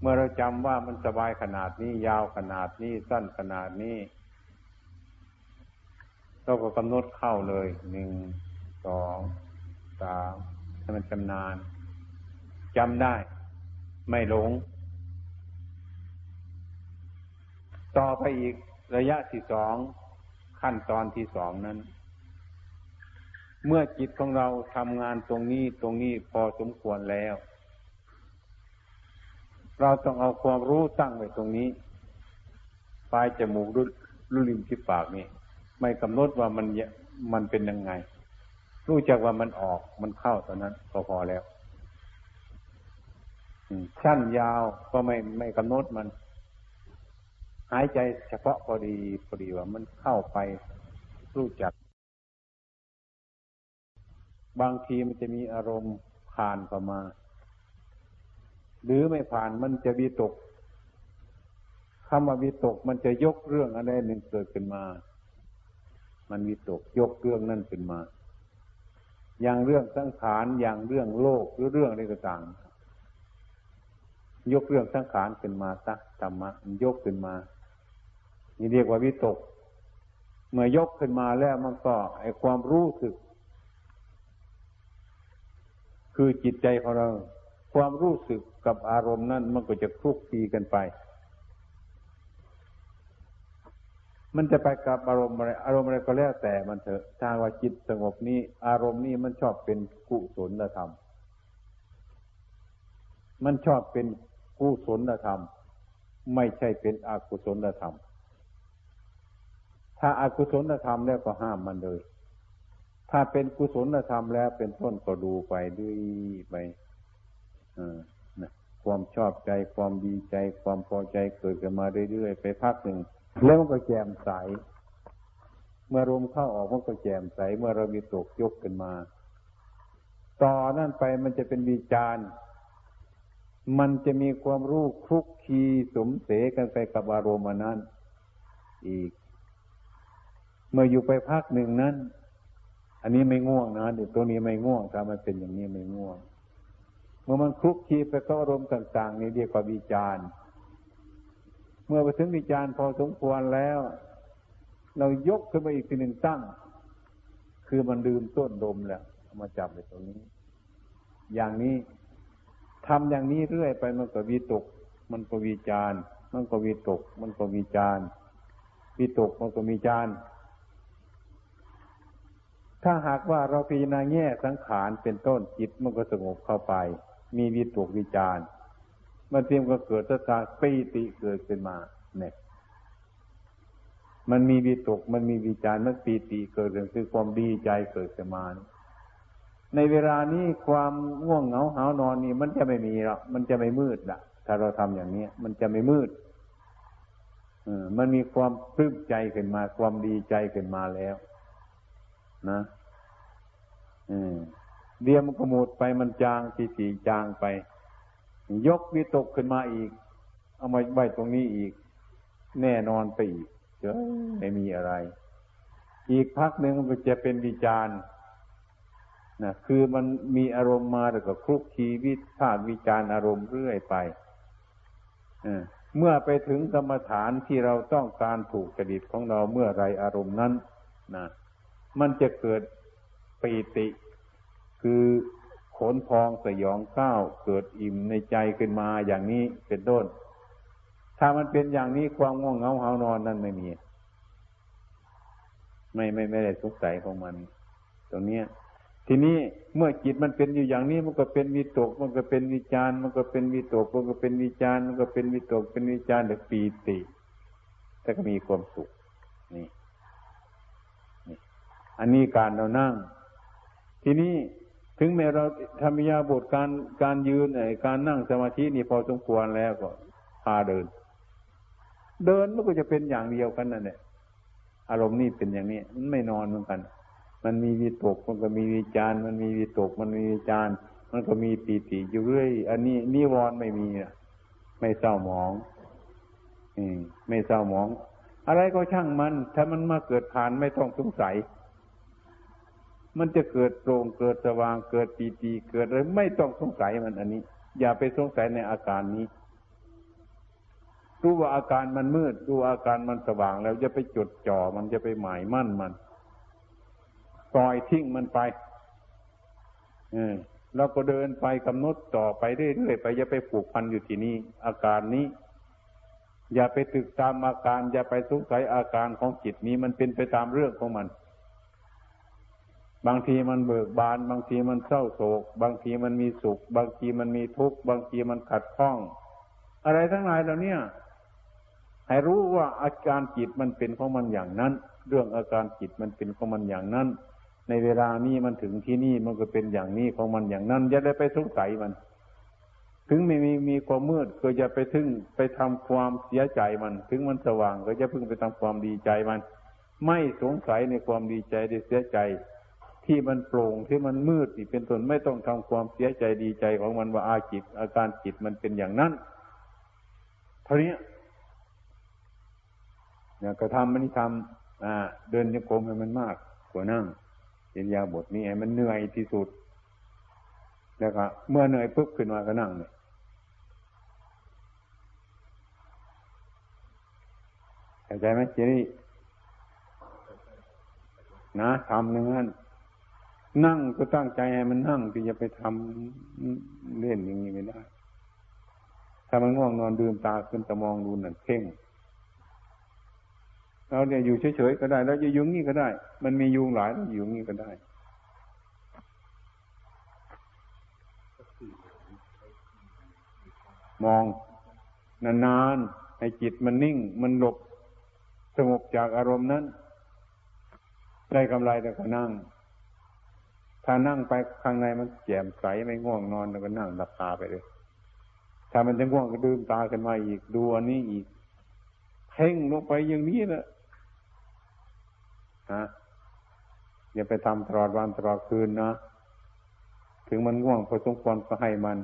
เมื่อเราจำว่ามันสบายขนาดนี้ ยาวขนาดนี้ สั้นขนาดนี้ เราก็กำหนดเข้าเลยหนึ่งสองสามให้มันจำนานจำได้ ไม่หลง ต่อไปอีกระยะที่สองขั้นตอนที่สองนั้น เมื่อจิตของเราทำงานตรงนี้ตรงนี้พอสมควรแล้ว เราต้องเอาความรู้ตั้งไว้ตรงนี้ ปลายจมูกรุรุลิมที่ปากนี่ไม่กำหนดว่ามันมันเป็นยังไง รู้จักว่ามันออกมันเข้าตอนนั้นก็พอแล้วสั้นยาวก็ไม่ไม่กำหนดมัน หายใจเฉพาะพอดีพอดีว่ามันเข้าไปรู้จัก บางทีมันจะมีอารมณ์ผ่านเข้ามา หรือไม่ผ่านมันจะวิตกคำว่าวิตกมันจะยกเรื่องอะไรหนึ่งเกิดขึ้นมา มันวิตกยกเรื่องนั่นขึ้นมา อย่างเรื่องสังขารอย่างเรื่องโลกหรือเรื่องอะไรต่างยกเรื่องสังขารขึ้นมาสักธรรมะยกขึ้นมา นี่เรียกว่าวิตก เมื่อยกขึ้นมาแล้วมันก็ไอความรู้สึก คือจิตใจของเรา ความรู้สึกกับอารมณ์นั้นมันก็จะคลุกคลีกันไป มันจะไปกับอารมณ์อะไรอารมณ์อะไรก็แล้วแต่มันเถอะถ้าว่าจิตสงบนี้ อารมณ์นี้มันชอบเป็นกุศลธรรม มันชอบเป็นกุศลธรรม ไม่ใช่เป็นอกุศลธรรม ถ้าอากุศลธรรมแล้วก็ห้ามมันเลย ถ้าเป็นกุศลธรรมแล้วเป็นต้นก็ดูไปด้วยไปความชอบใจความดีใจ ความพอใจเกิดขึ้นมาเรื่อยๆไปพักหนึ่งแล้วมันก็แจ่มใส เมื่อลมเข้าออกมันก็แจ่มใส เมื่อเรามีตกยกขึ้นมา ต่อนั่นไปมันจะเป็นวิจารมันจะมีความรู้คลุกคีสมเสกันไปกับอารมณ์นั้น อีก เมื่ออยู่ไปพักหนึ่งนั้น อันนี้ไม่ง่วงนะเดี๋ยวตัวนี้ไม่ง่วงถ้ามันเป็นอย่างนี้ไม่ง่วง เมื่อมันคลุกคลีไปกับอารมณ์ต่าง ๆ นี่เรียกว่าวิจารณ์เมื่อไปถึงวิจารณ์พอสมควรแล้ว เรายกขึ้นมาอีกทีหนึ่งตั้ง คือมันลืมต้นดมแล้วมาจับไปตรงนี้ อย่างนี้ทำอย่างนี้เรื่อยไปมันก็วิตก มันก็วิจารมันก็วิตก มันก็วิจารวิตกมันก็วิจาร ถ้าหากว่าเราพิจารณาแง่สังขารเป็นต้นจิตมันก็สงบเข้าไป มีวิตกวิจารมันเตรียมก็เกิดสตาปีติเกิดขึ้นมา เนี่ย มันมีวิตกมันมีวิจารมันปีติเกิดขึ้นคือความดีใจเกิดขึ้นมา ในเวลานี้ความง่วงเหงาหานอนนี่ มันจะไม่มีหรอกมันจะไม่มืดละถ้าเราทำอย่างนี้มันจะไม่มืดอมันมีความปลื้มใจขึ้นมา ความดีใจขึ้นมาแล้ว นะ เดียวมันก็หมดไปมันจางสีสีจางไป ยกวิตกขึ้นมาอีก เอามาไว้ตรงนี้อีก แน่นอนไปอีกเฉยไม่มีอะไร อีกพักหนึ่งมันจะเป็นวิจารณ์นะคือมันมีอารมณ์มาแล้วก็คลุกคีวิพาวิจารอารมณ์เรื่อยไปเมื่อไปถึงกรรมฐานที่เราต้องการถูกจริตของเราเมื่อไรอารมณ์นั้นนะมันจะเกิด ปีติ คือขนพองสยองก้าวเกิดอิ่มในใจขึ้นมาอย่างนี้เป็นต้น ถ้ามันเป็นอย่างนี้ความง่วงเหงาหานอนนั่นไม่มี ไม่ไม่ไม่ได้สงสัยของมัน ตรงเนี้ยทีนี้เมื่อจิตมันเป็นอยู่อย่างนี้มันก็เป็นวิตก มันก็เป็นวิจารมันก็เป็นวิตกมันก็เป็นวิจารมันก็เป็นวิตกเป็นวิจารเด็กปีติแต่ก็มีความสุขนี่นี่ อันนี้การเรานั่ง ทีนี้ถึงแม้เราทำยาบทการการยืนไอ้การนั่งสมาธินี่พอสมควรแล้วก็พาเดิน เดินมันก็จะเป็นอย่างเดียวกันนั่นแหละอารมณ์นี่เป็นอย่างนี้มันไม่นอนเหมือนกัน มันมีวิตกมันก็มีวิจารมันมีวิตก มันมีวิจารมันก็มีปีติอยู่เรื่อย อันนี้นิวรณ์ไม่มีอะไม่เศร้าหมองอืมไม่เศร้าหมอง อะไรก็ช่างมัน ถ้ามันมาเกิดผ่านไม่ต้องสงสัย มันจะเกิดโปร่งเกิดสว่างเกิดปีติเกิดอะไรไม่ต้องสงสัยมันอันนี้ อย่าไปสงสัยในอาการนี้ รู้ว่าอาการมันมืดดูอาการมันสว่างแล้วจะไปจดจ่อมันจะไปหมายมั่นมันปล่อยทิ้งมันไปเออเราก็เดินไปกำหนดต่อไปเรื่อยๆไปอย่าไปผูกพันอยู่ที่นี่อาการนี้ อย่าไปตึกตามอาการ อย่าไปสงสัยอาการของจิตนี้มันเป็นไปตามเรื่องของมัน บางทีมันเบิกบาน บางทีมันเศร้าโศก บางทีมันมีสุข บางทีมันมีทุกข์บางทีมันขัดข้อง อะไรทั้งหลายเหล่านี้ให้รู้ว่าอาการจิตมันเป็นของมันอย่างนั้น เรื่องอาการจิตมันเป็นของมันอย่างนั้น ในเวลานี้มันถึงที่นี่มันก็เป็นอย่างนี้ของมันอย่างนั้นอย่าได้ไปสงสัยมัน ถึงไม่มีมีความมืดก็อย่าไปถึงไปทำความเสียใจมัน ถึงมันสว่างก็อย่าเพิ่งไปทำความดีใจมัน ไม่สงสัยในความดีใจได้เสียใจ ที่มันโปร่งที่มันมืดที่เป็นต้นไม่ต้องทำความเสียใจดีใจของมันว่าอาจิต อาการจิตมันเป็นอย่างนั้นเท่านี้เนี่ยกระทำมันทำอ่า เดินยกมให้มันมากกว่านั่งอินยาบทนี้ไอ้มันเหนื่อยที่สุดแล้วก็เมื่อเหนื่อยปุ๊บขึ้นมาก็นั่งเนี่ยเข้าใจไหมเจนี่นะทำหนึ่งนั้น นั่งก็ตั้งใจให้มันนั่งที่จะไปทำเล่นอย่างนี้ไม่ได้ ถ้ามันง่วงนอนดื่มตาขึ้นตะมองดูนั่นเพ่งเราเนี่ยอยู่เฉยๆก็ได้ แล้วจะยุ่งนี่ก็ได้ มันมียุงหลายอยู่นี่ก็ได้มองนานๆให้จิตมันนิ่ง มันหลบสงบจากอารมณ์นั้น ได้กำไรแต่ก็นั่ง ถ้านั่งไปข้างในมันแจ่มใสไม่ง่วงนอนแล้วก็นั่งหลับตาไปเลย ถ้ามันจะง่วงก็ดื่มตาขึ้นมาอีกดูอันนี้อีกเพ่งลงไปอย่างนี้นะนะอย่าไปทำตลอดวันตลอดคืนนะถึงมันง่วงพอสมควรก็ให้มัน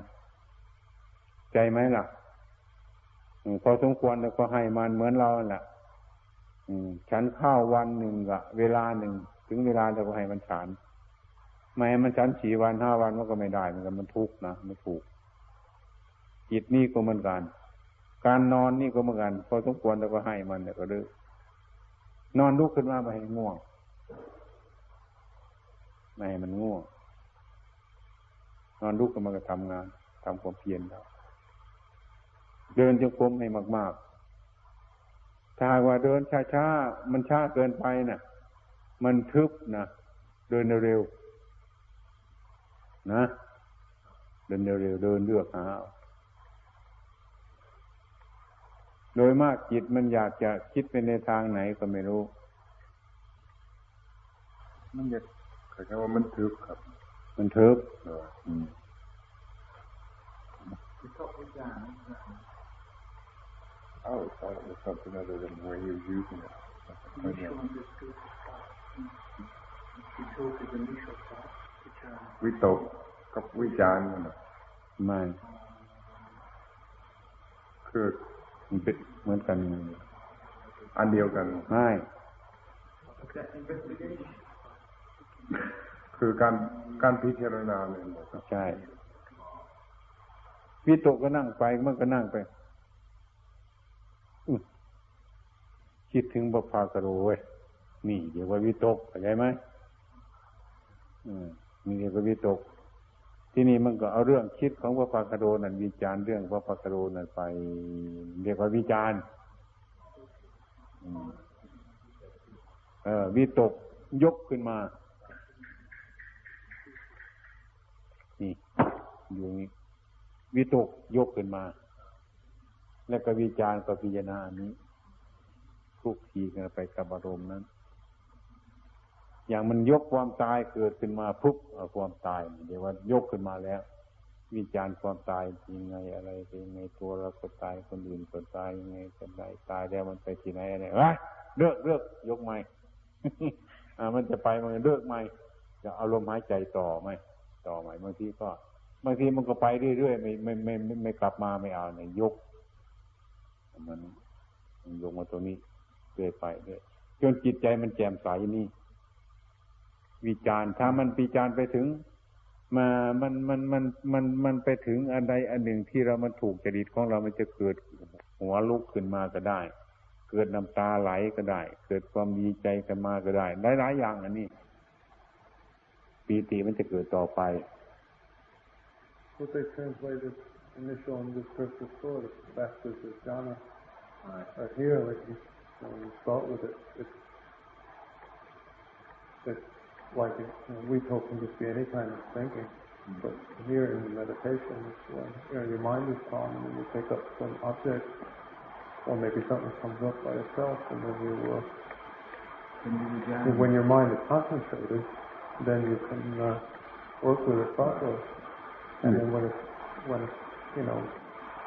ใจไหมล่ะพอสมควรแล้วก็ให้มันเหมือนเราแหละฉันข้าววันหนึ่งอะเวลาหนึ่ง ถึงเวลาจะให้มันฉัน ไม่ให้มันฉันสี่วันห้าวันมันก็ไม่ได้เหมือนกันมันทุกข์นะมันถูก จิตนี่ก็เหมือนกัน การนอนนี่ก็เหมือนกันพอสมควรแล้วก็ให้มันเนี่ยก็เลิกนอนลุกขึ้นมาไปให้ง่วงไม่ให้มันง่วงนอนลุกก็มันก็ทำงานทำความเพียรเดินจงกรมให้มาก ๆ ถ้าว่าเดินช้าๆมันช้าเกินไปนะ่ะ มันทึบนะเดินเร็วๆ นะ เดินเร็วๆเดินเลือกหาโดยมากจิตมันอยากจะคิดไปในทางไหนก็ไม่รู้ มันจะเขาว่ามันทึบครับ มันทึบอืม Oh, I thought it was something other than the way he was using it. We วิตกกับวิจารณ์มันน่ะไม่คือมันเป็นเหมือนกัน อันเดียวกันไม่คือการการพิจารณาเนี่ยนะครับใช่วิตกก็นั่งไปมันก็นั่งไปอื้อคิดถึงบพากโรเว้ยนี่เดี๋ยวว่าวิตกเข้าใจไหมอืม นี่เดี๋ยวว่าวิตก ที่นี่มันก็เอาเรื่องคิดของพระปากโรนั่นวิจารณ์เรื่องพระปากโรนั่นไป เรียกว่าวิจารณ์เออวิตกยกขึ้นมานี่อยู่นี่วิตกยกขึ้นมา แล้วก็วิจารณ์กับพิจารณาอันนี้คลุกคลีกันไปกับอารมณ์นั้น อย่างมันยกความตายเกิดขึ้นมาปุ๊บความตายเดี๋ยวว่ายกขึ้นมาแล้ว วิจารณ์ความตายยังไงอะไรเป็นยังไงตัวเราก็ตายคนอื่นก็ตายยังไงก็ตายตายแล้วมันไปที่ไหนอะไรวะเลิกเลิกยกใหมอ่า มันจะไปมันเลิกใหมจะเอาลมหายใจต่อไหมต่อใหมบางทีก็บางทีมันก็ไปเรื่อยๆไม่ไม่ไม่ไม่ไม่กลับมาไม่เอาเนี่ยยกมันยกมาตรงนี้เรื่อยไปเรื่อยจนจิตใจมันแจ่มใสนี่ วิจารณ์ถ้ามันวิจารณ์ไปถึง มามันมันมันมันมันไปถึงอันใดอันหนึ่งที่เรามันถูกจริตของเรามันจะเกิดหัวลุกขึ้นมาก็ได้ เกิดน้ำตาไหลก็ได้ เกิดความดีใจกันมาก็ได้หลายๆอย่างอันนี้ปีติมันจะเกิดต่อไป What they translated initial and discursive thought, factors of jhana, are here, like you, when you start with it, it's, it's like, it, you know, we talk can just be any kind of thinking, but here in the meditation, it's when you know, your mind is calm and then you pick up some object, or maybe something comes up by itself, and then you, uh, when your mind is concentrated, then you can uh, work with it properly. And then when it, when it, you know,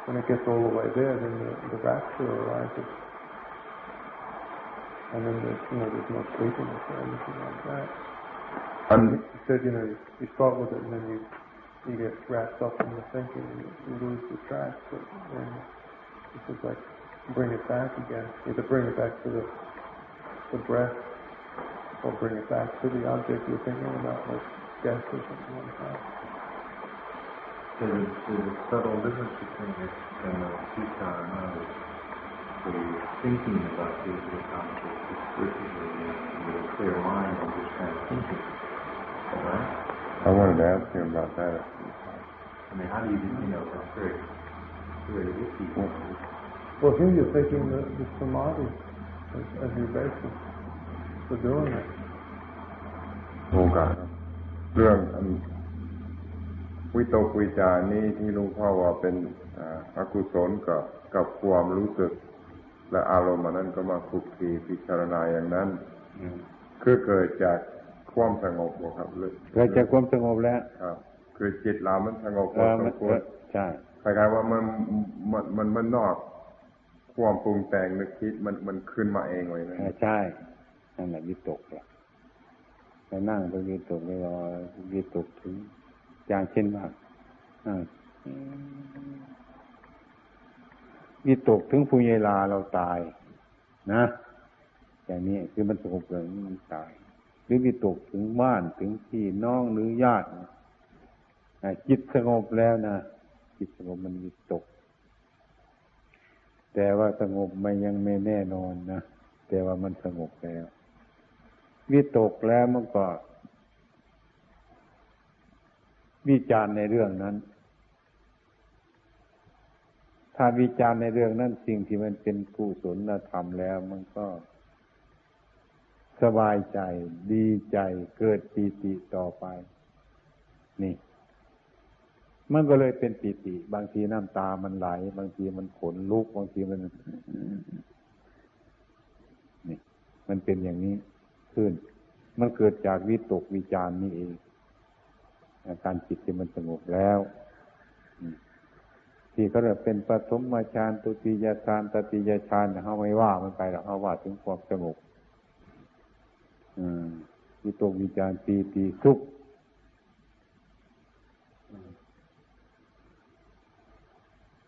when it gets all the way there, then the, the rapture arises. And then there's, you know, there's no sleepiness or anything like that. อัน You said, you know, you, you start with it and then you, you get wrapped up in the thinking and you, you lose the track. But then this is like bring it back again. Either bring it back to the, the breath or bring it back to the object you're thinking about, like death or something like that. There's, there's a subtle difference between it and the sita and others. The thinking about the, the concept versus the, the clear mind of just kind of thinking. Right? I wanted to ask him about that. I mean, how do you, you know, that's very, very iffy. Well, here you're taking the, the samadhi as, as your basis for doing it. โอกาสครับเรื่องอันวิตกวิจารณ์นี้ที่หลุงพ่อว่าเป็นอ่าอกุศลกับกับความรู้สึก และอารมณ์อันนั้นก็มาคุกคีพิจารณาอย่างนั้น คือเกิดจาก ความสงบบ่ครับหรือเกิดจากความสงบแล้วครับคือจิตเรามันสงบพเอออสมัมนควรใช่คล้ายๆว่ามันมันมันมันนอกความปรุงแต่งนึกคิดมันมันขึ้นมาเองเลยนะเออใช่นั่นแหละวิตกแหละไปนั่งไปวิตกไปรอวิตกถึงอย่างเช่นว่าอ่าวิตกถึงปุญญลาเราตาย นะ อย่างนี้คือมันสงบเลยมันตาย หรือวิตกถึงบ้านถึงพี่น้องหรือญาติจิตสงบแล้วนะจิตสงบมันวิตก แต่ว่าสงบมันยังไม่แน่นอนนะแต่ว่ามันสงบแล้ววิตกแล้วมันก็วิจารในเรื่องนั้น ถ้าวิจารในเรื่องนั้นสิ่งที่มันเป็นกุศลธรรมแล้ว มันก็ สบายใจ ดีใจ เกิดปีติต่อไป นี่ มันก็เลยเป็นปีติ บางทีน้ำตามันไหล บางทีมันขนลุก บางทีมัน นี่ มันเป็นอย่างนี้ขึ้น มันเกิดจากวิตกวิจารนี่เองอาการจิตที่มันสงบแล้วที่เขาเรียกเป็นปฐมฌานตุติยฌานตติยฌานเขาไม่ว่ามันไปหรอกเขาว่าถึงความสงบ วิตกวิจารปีติสุข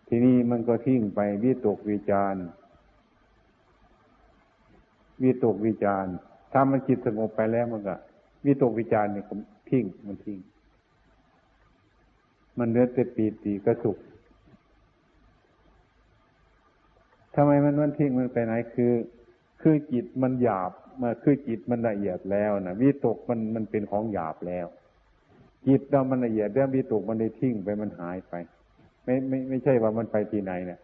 ทีนี้มันก็ทิ้งไปวิตกวิจารวิตกวิจารถ้ามันจิตสงบไปแล้วมันก็วิตกวิจารเนี่ยทิ้งมันทิ้งมันเหลือแต่ปีติก็สุขทำไมมันมันทิ้งมันไปไหนคือ คือจิตมันหยาบ มาคือจิตมันละเอียดแล้วนะวิตกมันมันเป็นของหยาบแล้ว จิตเรามันละเอียดแล้ววิตกมันได้ทิ้งไปมันหายไป ไม่ไม่ไม่ใช่ว่ามันไปที่ไหนเนะ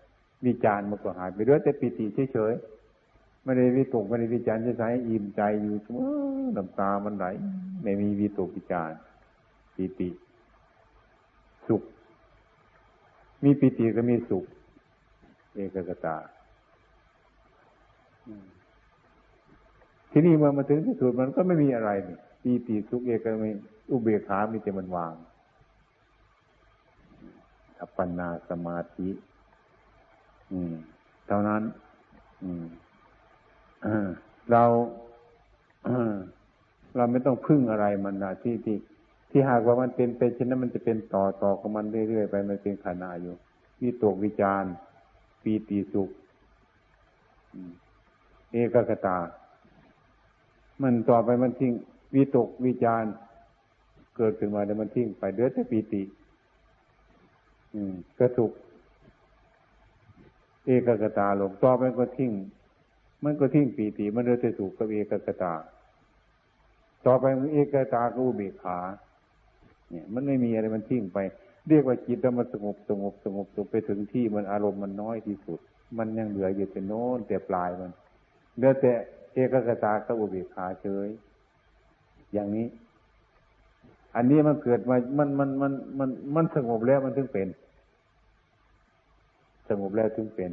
วิจารมันก็หายไปเรื่อยแต่ปิติเฉยๆไม่ได้วิตกไม่ได้วิจารจะใช้อิ่มใจอยู่เสมอน้ำตามันไหลไม่มีวิตกวิจารปิติ สุข มีปิติก็มีสุข เอกกตา ทีนี้เมื่อมาถึงที่สุดมันก็ไม่มีอะไรนี่ปีติสุขเอกม่อุเบกขามีแต่มันวางอัปปนาสมาธิ อืมเท่านั้น อืมเราเราไม่ต้องพึ่งอะไรมันนะที่ที่ที่หากว่ามันเป็นไปเช่นนั้นมันจะเป็นต่อต่อของมันเรื่อยๆไปมันเป็นขานาอยู่วิตกวิจารปีติสุขเอกกตา มันต่อไปมันทิ้งวิตกวิจารเกิดขึ้นมาเดี๋ยวมันทิ้งไปเดือดแต่ปีติ อืมก็ถูกเอกกตาลงต่อไปก็ทิ้งมันก็ทิ้งปีติมันเดือดแต่สุขกับเอกกตา ต่อไปเอกตาก็อุเบกขา เนี่ย มันไม่มีอะไรมันทิ้งไป เรียกว่าจิตมันสงบสงบสงบสงบไปถึงที่มันอารมณ์มันน้อยที่สุด มันยังเหลืออยู่แต่โน้นแต่ปลายมันเหลือแต่ เอกกตาก็อุเบกขาเฉย อย่างนี้ อันนี้มันเกิดมา มันมันมันมันมันสงบแล้วมันถึงเป็น สงบแล้วถึงเป็น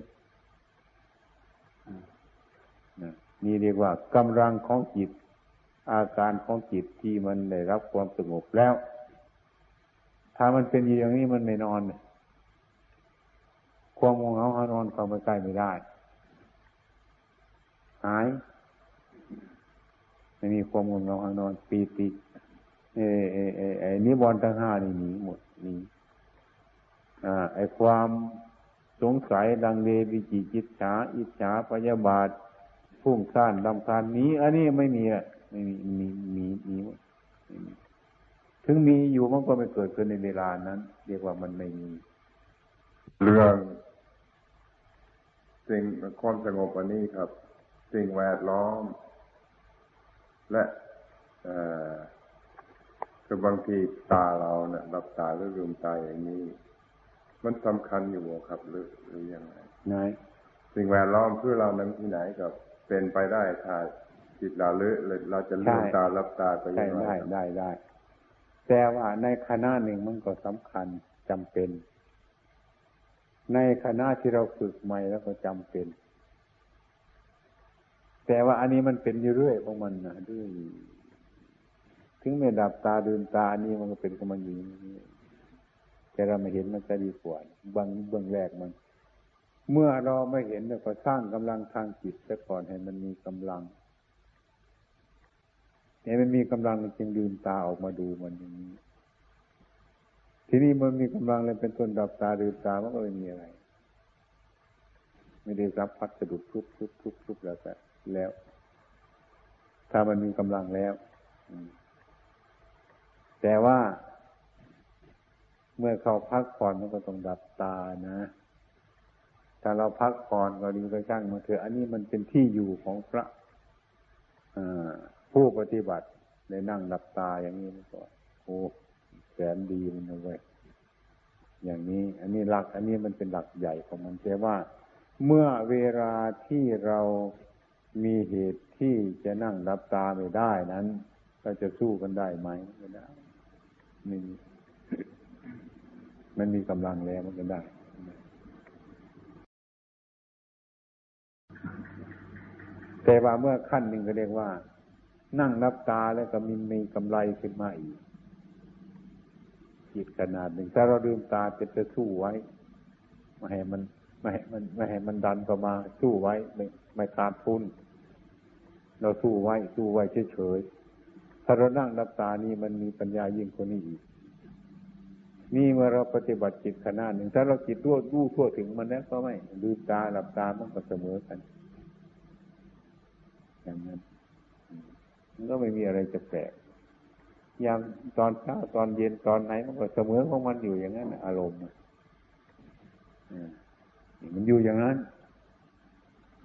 นี่เรียกว่ากำลังของจิต อาการของจิตที่มันได้รับความสงบแล้ว ถ้ามันเป็นอย่างนี้มันไม่นอน ความงงเหงาหานอนเข้ามาใกล้ไม่ได้ หาย ไม่มีความง่วงนอนอนปีติเอเอเอไอนิวรณ์ทั้งห้านี่หนีหมดหนีอ่าไอความสงสัยดังเลวิจิจิตฉาอิจฉาพยาบาทพุ่งซ่านลำคาญนี้ อันนี้ไม่มีอะไม่มีมีมีมีหมดถึงมีอยู่มันก็ไม่เกิดขึ้นในเวลานั้น เรียกว่ามันไม่มี เรื่องสิ่งความสงบอันนี้ครับ สิ่งแวดล้อม และคือบางทีตาเราเนะ่ยรับตาหรือลืมตาอย่างนี้ มันสำคัญอยู่ครับหรือหรือยังไงไหนสิ่งแวดล้อมเพื่อเรานั้นที่ไหนกับเป็นไปได้ถ้าจิตเราเลือเราจะลืมตารับตาไปยังไงได้ได้ได้แต่ว่าในคณะหนึ่งมันก็สำคัญจำเป็น ในคณะที่เราฝึกใหม่แล้วก็จำเป็น แต่ว่าอันนี้มันเป็นอยู่เรื่อยของมันนะด้วยถึงไม่ดับตาดืนตาอันนี้มันก็เป็นของมันอยู่แต่เราไม่เห็นมันจะดีกว่าบางเบื้องแรกมัน เมื่อเราไม่เห็นเราก็สร้างกำลังทางจิตแต่ก่อนให้มันมีกำลังเนี่ยมันมีกำลังจึงดืนตาออกมาดูมันอย่างนี้ ทีนี้มันมีกำลังเลยเป็นต้นดับตาดืนตามันก็ไม่มีอะไร ไม่ได้รับพัดสะดุดทุบทุบทุบทุบแล้วแต่ แล้ว ถ้ามันมีกำลังแล้วแต่ว่า เมื่อเขาพักผ่อนมันก็ต้องดับตานะถ้าเราพักผ่อนก็ดีก็ช่างมาเถอะอันนี้มันเป็นที่อยู่ของพระผู้ปฏิบัติในนั่งดับตาอย่างนี้มันก็โอ้แสนดีมันเลยอย่างนี้ อันนี้หลัก อันนี้มันเป็นหลักใหญ่ของมันแต่ว่า เมื่อเวลาที่เรา มีเหตุที่จะนั่งรับตาไม่ได้นั้นเราจะสู้กันได้ไหมไม่ได้มีมันมีกำลังแล้วมันก็ได้แต่ว่าเมื่อขั้นหนึ่งก็เรียกว่า นั่งนับตาแล้วก็มีมีกำไรขึ้นมาอีกจิตขนาดหนึ่งถ้าเราลืมตาจะจะสู้ไว้ไม่ให้มันไม่ให้มันไม่ให้มันดันเข้ามาสู้ไว้ไม่ ไม่ขาดทุน เราสู้ไว้สู้ไว้เฉยๆถ้าเรานั่งรับตานี่มันมีปัญญายิ่งกว่านี้อีกนี่เมื่อเราปฏิบัติจิตขนาดหนึ่ง ถ้าเราจิตรู้รู้ทั่วถึงมันแล้วก็ไม่ลืมตาหลับตามันก็เสมอกัน อย่างนั้นมันก็ไม่มีอะไรจะแปลกอย่างตอนเช้าตอนเย็นตอนไหนมันก็เสมอของมันอยู่อย่างนั้น อารมณ์มันอยู่อย่างนั้น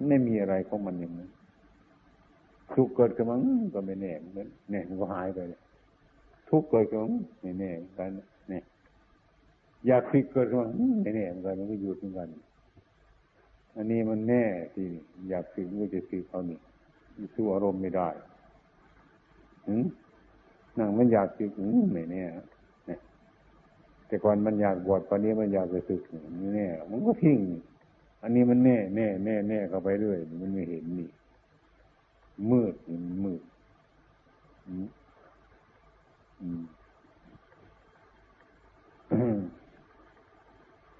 ไม่มีอะไรของมันอย่างนั้นทุกเกิดขึ้นมาก็ไม่แน่เหมือนเนี่ยก็หายไปเลยทุกเกิดขึ้นมาไม่แน่เนกันเนี่ยอยากคิดเกิดขึ้นมาไม่แน่เหมือนกันมันก็หยุดเหมือนกัน อันนี้มันแน่ที่อยากคิดมันก็จะคิดเขานี่สู้อารมณ์ไม่ได้นั่งมันอยากคิดไม่แน่แต่ก่อนมันอยากบวชตอนนี้มันอยากจะสึกนี่แน่มันก็ทิ้ง อันนี้มันแน่แน่แน่แน่เข้าไปเรื่อยมันไม่เห็นนี่ มืดมันมืด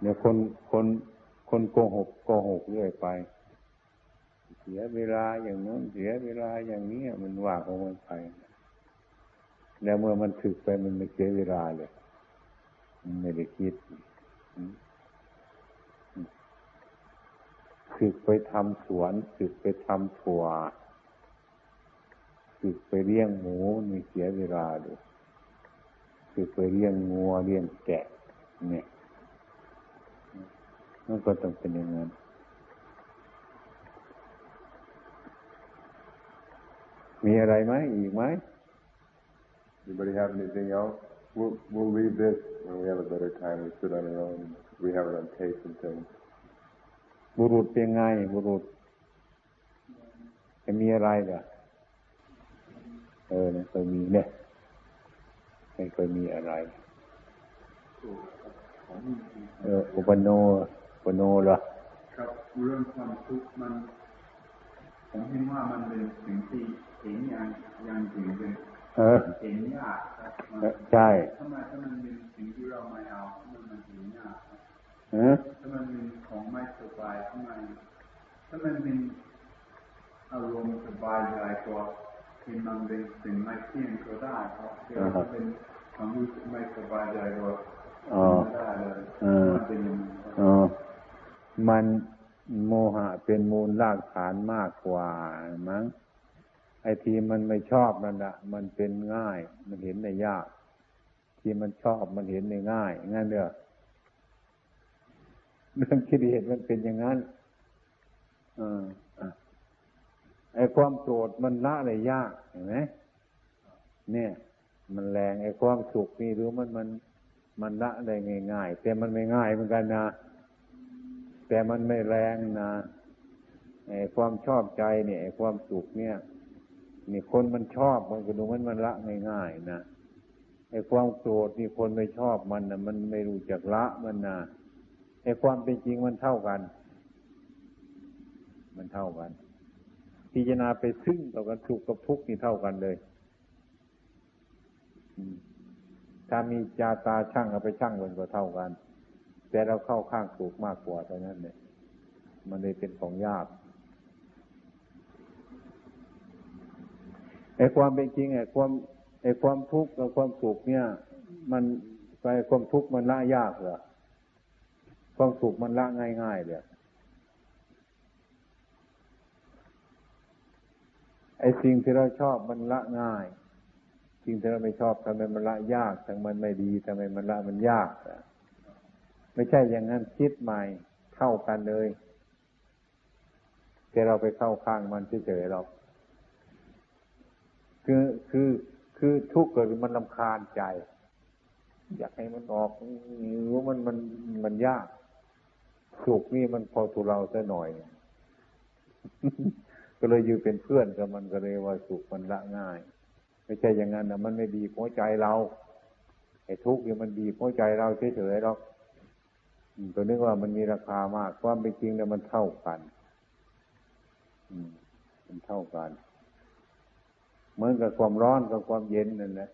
เนี่ยคนคนคนโกหกโกหกเรื่อยไป เสียเวลาอย่างนั้นเสียเวลาอย่างนี้มันว่าของมันไป แล้วเมื่อมันถึกไปมันไม่เสียเวลาเลย มันไม่ได้คิด คือไปทำสวนคือไปทำถั่วคือไปเลี้ยงหมูมีเสียเวลาดูคือไปเลี้ยงงัวเลี้ยงแกะ เนี่ยมันก็ต้องเป็นอย่างนั้นมีอะไรไหมอีกไหม Anybody have anything else? We'll, we'll leave this when we have a better time. We sit on our own. We have it on tape and things. บุรุษเป็นไง บุรุษ จะมีอะไรล่ะเออไม่เคยมีเนี่ยไม่เคยมีอะไร เอออุปโนอุปโนเหรอครับเรื่องความทุกข์มัน ผมเห็นว่ามันเป็นสิ่งที่เห็นอย่างอย่างจริงเป็นเห็นยากครับใช่ถ้ามันถ้ามันเป็นสิ่งที่เราไม่เอามันมันเห็นยาก ถ้ามันเป็นของไม่สบายถ้ามันถ้ามันเป็นอารมณ์สบายใจก็ที่มันเป็นสิ่งไม่เที่ยงก็ได้ครับที่เราเป็นความรู้สึกไม่สบายใจก็ไม่ได้เลยมันเป็นอย่างนี้มันโมหะเป็นมูลรากฐานมากกว่ามั้งไอ้ที่มันไม่ชอบนั่นแหะมันเป็นง่าย มันเห็นในยาก ที่มันชอบมันเห็นในง่ายงั้นเด้อ เรื่องคิเหตุมันเป็นอย่างนั้นอ่าไอ้ความโกรธมันละอะไรยากเห็นไหมเนี่ย มันแรงไอ้ความสุขนี่รู้มันมันมันละได้ง่ายๆแต่มันไม่ง่ายเหมือนกันนะแต่มันไม่แรงนะไอ้ความชอบใจเนี่ยไอ้ความสุขเนี่ยนี่คนมันชอบมันก็ดูมันมันละง่ายๆนะไอ้ความโกรธนี่คนไม่ชอบมันนะมันไม่รู้จักละมันนะ ไอ้ความเป็นจริงมันเท่ากัน มันเท่ากัน พิจารณาไปซึ่งต่อกันสุขกับทุกข์นี่เท่ากันเลยถ้ามีจาตาช่างเอาไปช่างมันก็เท่ากัน แต่เราเข้าข้างถูกมากกว่าตอนนั้นเนี่ยมันเลยเป็นของยากไอ้ความเป็นจริงไอ้ความไอ้ความทุกข์กับความสุขเนี่ย มันไปความทุกข์มันละยากเหรอ ความสุขมันละง่ายๆเลยไอ้สิ่งที่เราชอบมันละง่าย สิ่งที่เราไม่ชอบทำไมมันละยากทำไมมันไม่ดีทำไมมันละมันยากไม่ใช่อย่างนั้นคิดใหม่เข้ากันเลยแต่เราไปเข้าข้างมันเฉยๆเราคือคือคือทุกข์เกิดมันลำคาญใจ อยากให้มันออกรู้มันมันมันยาก สุขนี่มันพอทุเราซะหน่อย ก็เลยอยู่เป็นเพื่อนกับมันก็เลยว่าสุขมันละง่าย ไม่ใช่อย่างนั้นนะมันไม่ดีหัวใจเราไอ้ทุกข์นี่มันดีหัวใจเราเฉยๆหรอกตัวนึกว่ามันมีราคามากความเป็นจริงแล้วมันเท่ากันมันเท่ากันเหมือนกับความร้อนกับความเย็นนั่นแหละ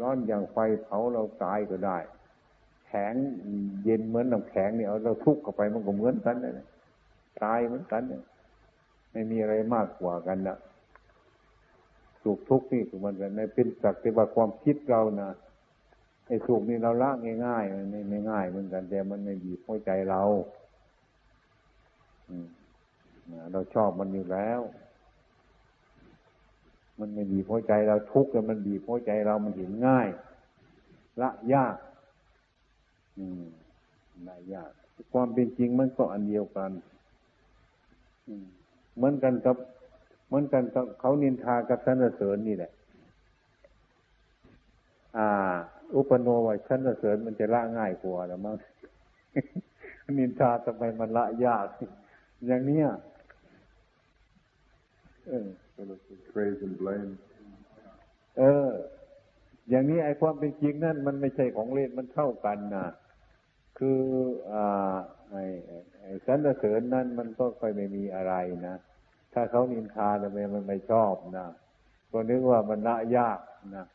ร้อนอย่างไฟเผาเราตายก็ได้ ข็ง เย็นเหมือนน้ำแข็งเนี่ยเราทุกข์เข้าไปมันก็เหมือนกันเลยตายเหมือนกันเนี่ยไม่มีอะไรมากกว่ากันนะสุขทุกข์นี่คือมันในเป็นสักแต่ว่าความคิดเรานะไอ้สุขนี่เราละง่ายๆมันไม่ไม่ง่ายเหมือนกันแต่มันไม่บีบหัวใจเราเราชอบมันอยู่แล้ว มันไม่บีบหัวใจเราทุกข์แล้วมันบีบหัวใจเรามันเห็นง่าย ละยาก อืมละยาก ความเป็นจริงมันก็อันเดียวกันเหมือนกันกับเหมือนกันกับเขานินทากับสนเสริญนี่แหละ อ่า อุปโนว่าสนเสริญมันจะละง่ายกว่าแล้วมั้งนินทาทำไมมันละยาก อย่างเนี้ย praise and blame เออ อย่างนี้ไอ้ความเป็นจริงนั่นมันไม่ใช่ของเล่นมันเท่ากันนะ คืออ่าไอ้ไอ้สันเสริญนั่นมันก็ค่อยไม่มีอะไรนะ ถ้าเขานินทาทำไมมันไม่ชอบนะก็นึกว่ามันละยากนะ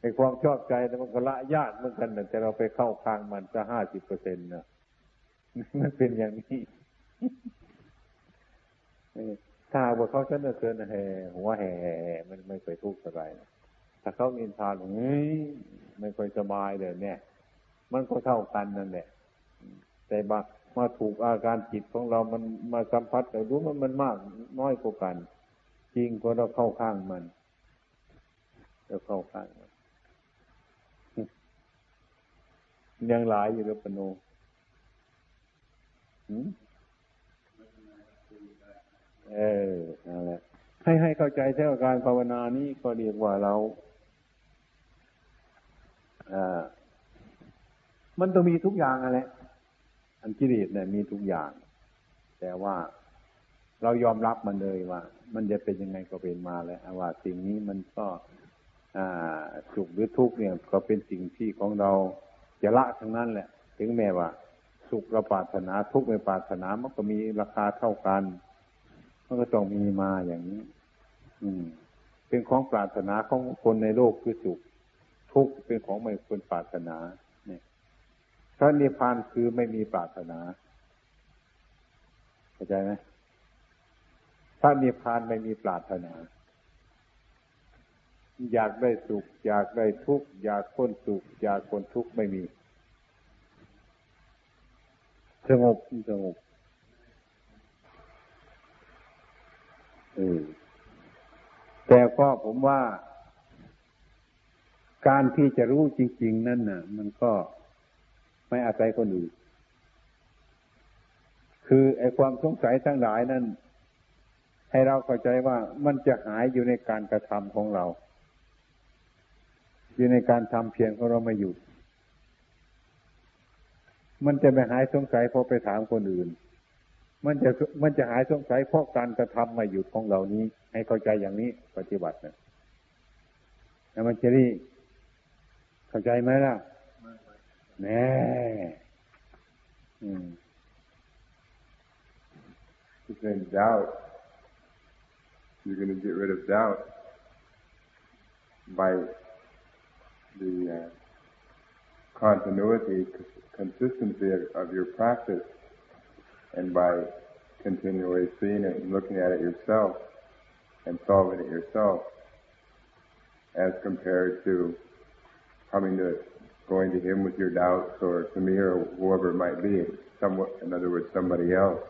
ไอ้ความชอบใจมันก็ละยากเหมือนกันแต่เราไปเข้าข้างมันจะห้าสิบเปอร์เซ็นต์นะมันเป็นอย่างนี้ถ้าว่าเขาเสนอเกินแห่หัวแห่มันไม่เคยทุกข์อะไรถ้าเขาอินทาเฮ้ยไม่ค่อยสบายเลยเนี่ย มันก็เท่ากันนั่นแหละ แต่มามาถูกอาการจิตของเรามันมาสัมผัสแต่รู้มันมันมากน้อยกว่ากัน จริงก็เราเข้าข้างมันเราเข้าข้างมันยังหลายอยู่หรือปโนหืมเออนั่นแหละให้ให้เข้าใจเท่าการภาวนานี้ก็เรียกว่าเราอ่ามันต้องมีทุกอย่างอะไร อันกิเลสเนี่ยมีทุกอย่าง แต่ว่าเรายอมรับมันเลยว่า มันจะเป็นยังไงก็เป็นมาแล้วว่าสิ่งนี้มันก็สุขหรือทุกข์เนี่ย ก็เป็นสิ่งที่ของเราจะละทั้งนั้นแหละ ถึงแม้ว่า สุขเราปรารถนาทุกข์ไม่ปรารถนามันก็มีราคาเท่ากันมันก็ต้องมีมาอย่างนี้ อืม เป็นของปรารถนาของคนในโลกคือสุข ทุกข์เป็นของไม่ควรปรารถนา พระนิพพานคือไม่มีปรารถนาเข้าใจไหมพระนิพพานไม่มีปรารถนา อยากได้สุข อยากได้ทุกข์อยากคนสุข อยากคนทุกข์ไม่มี สงบสงบแต่ก็ผมว่า การที่จะรู้จริง ๆ นั่นน่ะ มันก็ ไม่อาศัยคนอื่นคือไอ้ความสงสัยทั้งหลายนั้น ให้เราเข้าใจว่ามันจะหายอยู่ในการกระทำของเรา อยู่ในการทำเพียงของเราไม่หยุด มันจะไม่หายสงสัยพอไปถามคนอื่น มันจะมันจะหายสงสัยเพราะการกระทำมาหยุดของเรานี้ ให้เข้าใจอย่างนี้ปฏิบัตินะแล้วมันจะรีเข้าใจไหมล่ะแน่ then doubt you're going to get rid of doubt by the uh, continuity consistency of, of your practice and by continually seeing it and looking at it yourself and solving it yourself as compared to coming to going to him with your doubts or to me or whoever it might be, somewhat, in other words, somebody else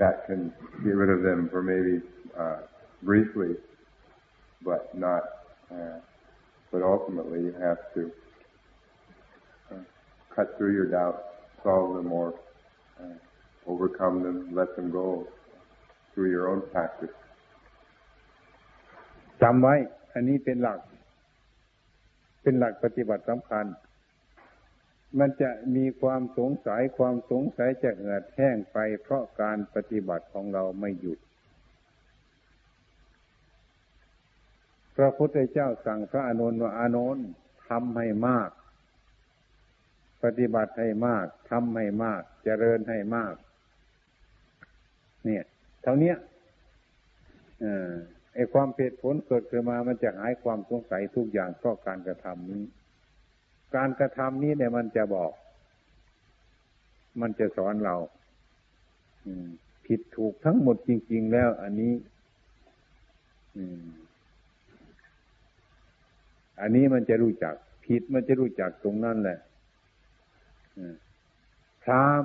that can get rid of them for maybe uh, briefly, but not. Uh, but ultimately, you have to uh, cut through your doubts, solve them, or uh, overcome them, let them go through your own practice. จำไว้ อันนี้เป็นหลัก เป็นหลักปฏิบัติสำคัญ มันจะมีความสงสัยความสงสัยจะเหือดแห้งไป เพราะการปฏิบัติของเราไม่หยุด พระพุทธเจ้าสั่งพระอนุนว่าอนุนทำให้มาก ปฏิบัติให้มากทำให้มากเจริญให้มาก เนี่ยเท่านี้ไอ้ความเผ็ดผลเกิดขึ้นมามันจะหายความสงสัยทุกอย่างเพราะการกระทำนี้ การกระทำนี้เนี่ยมันจะบอก มันจะสอนเราผิดถูกทั้งหมดจริง ๆ แล้ว อันนี้อันนี้มันจะรู้จัก ผิดมันจะรู้จักตรงนั้นแหละพราม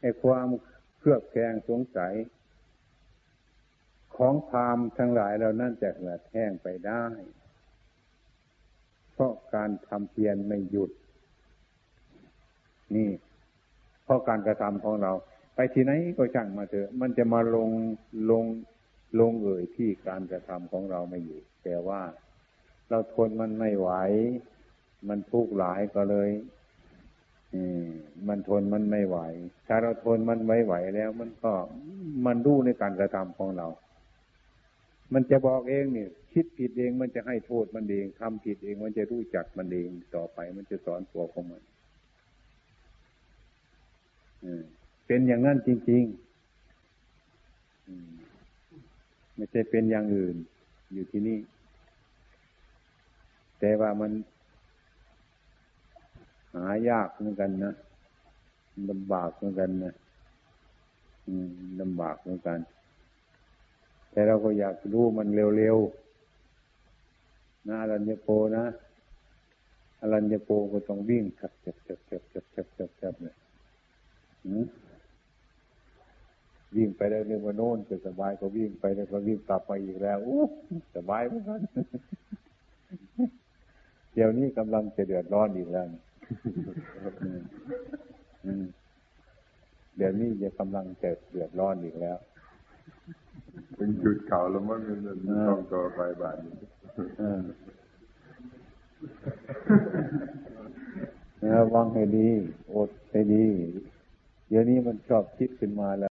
ไอ้ความเครือบแคลงสงสัย ของพามทั้งหลายเรานั่นจะเหือดแห้งไปได้ ราะการทำเพียรไม่หยุด นี่ เพราะการกระทำของเรา ไปที่ไหนก็ช่างมาเถอะ มันจะมาลงลงลงเอ่ยที่การกระทำของเราไม่อยู่ แต่ว่า เราทนมันไม่ไหว มันทุกข์หลายก็เลยมันทนมันไม่ไหว ถ้าเราทนมันไม่ไหวแล้ว มันก็มันรู้ในการกระทำของเรา มันจะบอกเองนี่ คิดผิดเองมันจะให้โทษมันเองทำผิดเองมันจะรู้จักมันเองต่อไปมันจะสอนตัวของมันเป็นอย่างนั้นจริงๆไม่ใช่เป็นอย่างอื่น อยู่ที่นี่ แต่ว่ามัน หายากเหมือนกันนะลำบากเหมือนกันนะลำบากเหมือนกัน แต่เราก็อยากรู้มันเร็วๆ นะอรัญญโปนะอรัญญโปก็ต้องวิ่งขับจับจับจับจับจับจับจับเนี่ยวิ่งไปได้เรื่องว่าโน่นจะสบายก็วิ่งไปแล้วก็วิ่งกลับมาอีกแล้วอู้สบายเหมือนกันเดี๋ยวนี้กำลังจะเดือดร้อนอีกแล้วเดี๋ยวนี้จะกำลังจะเดือดร้อนอีกแล้ว เป็นจุดเขาแล้วมันต้องต่อไปบ้าทนี้ระวังให้ดี อดให้ดี เดี๋ยวนี้มันชอบคิดขึ้นมาแล้ว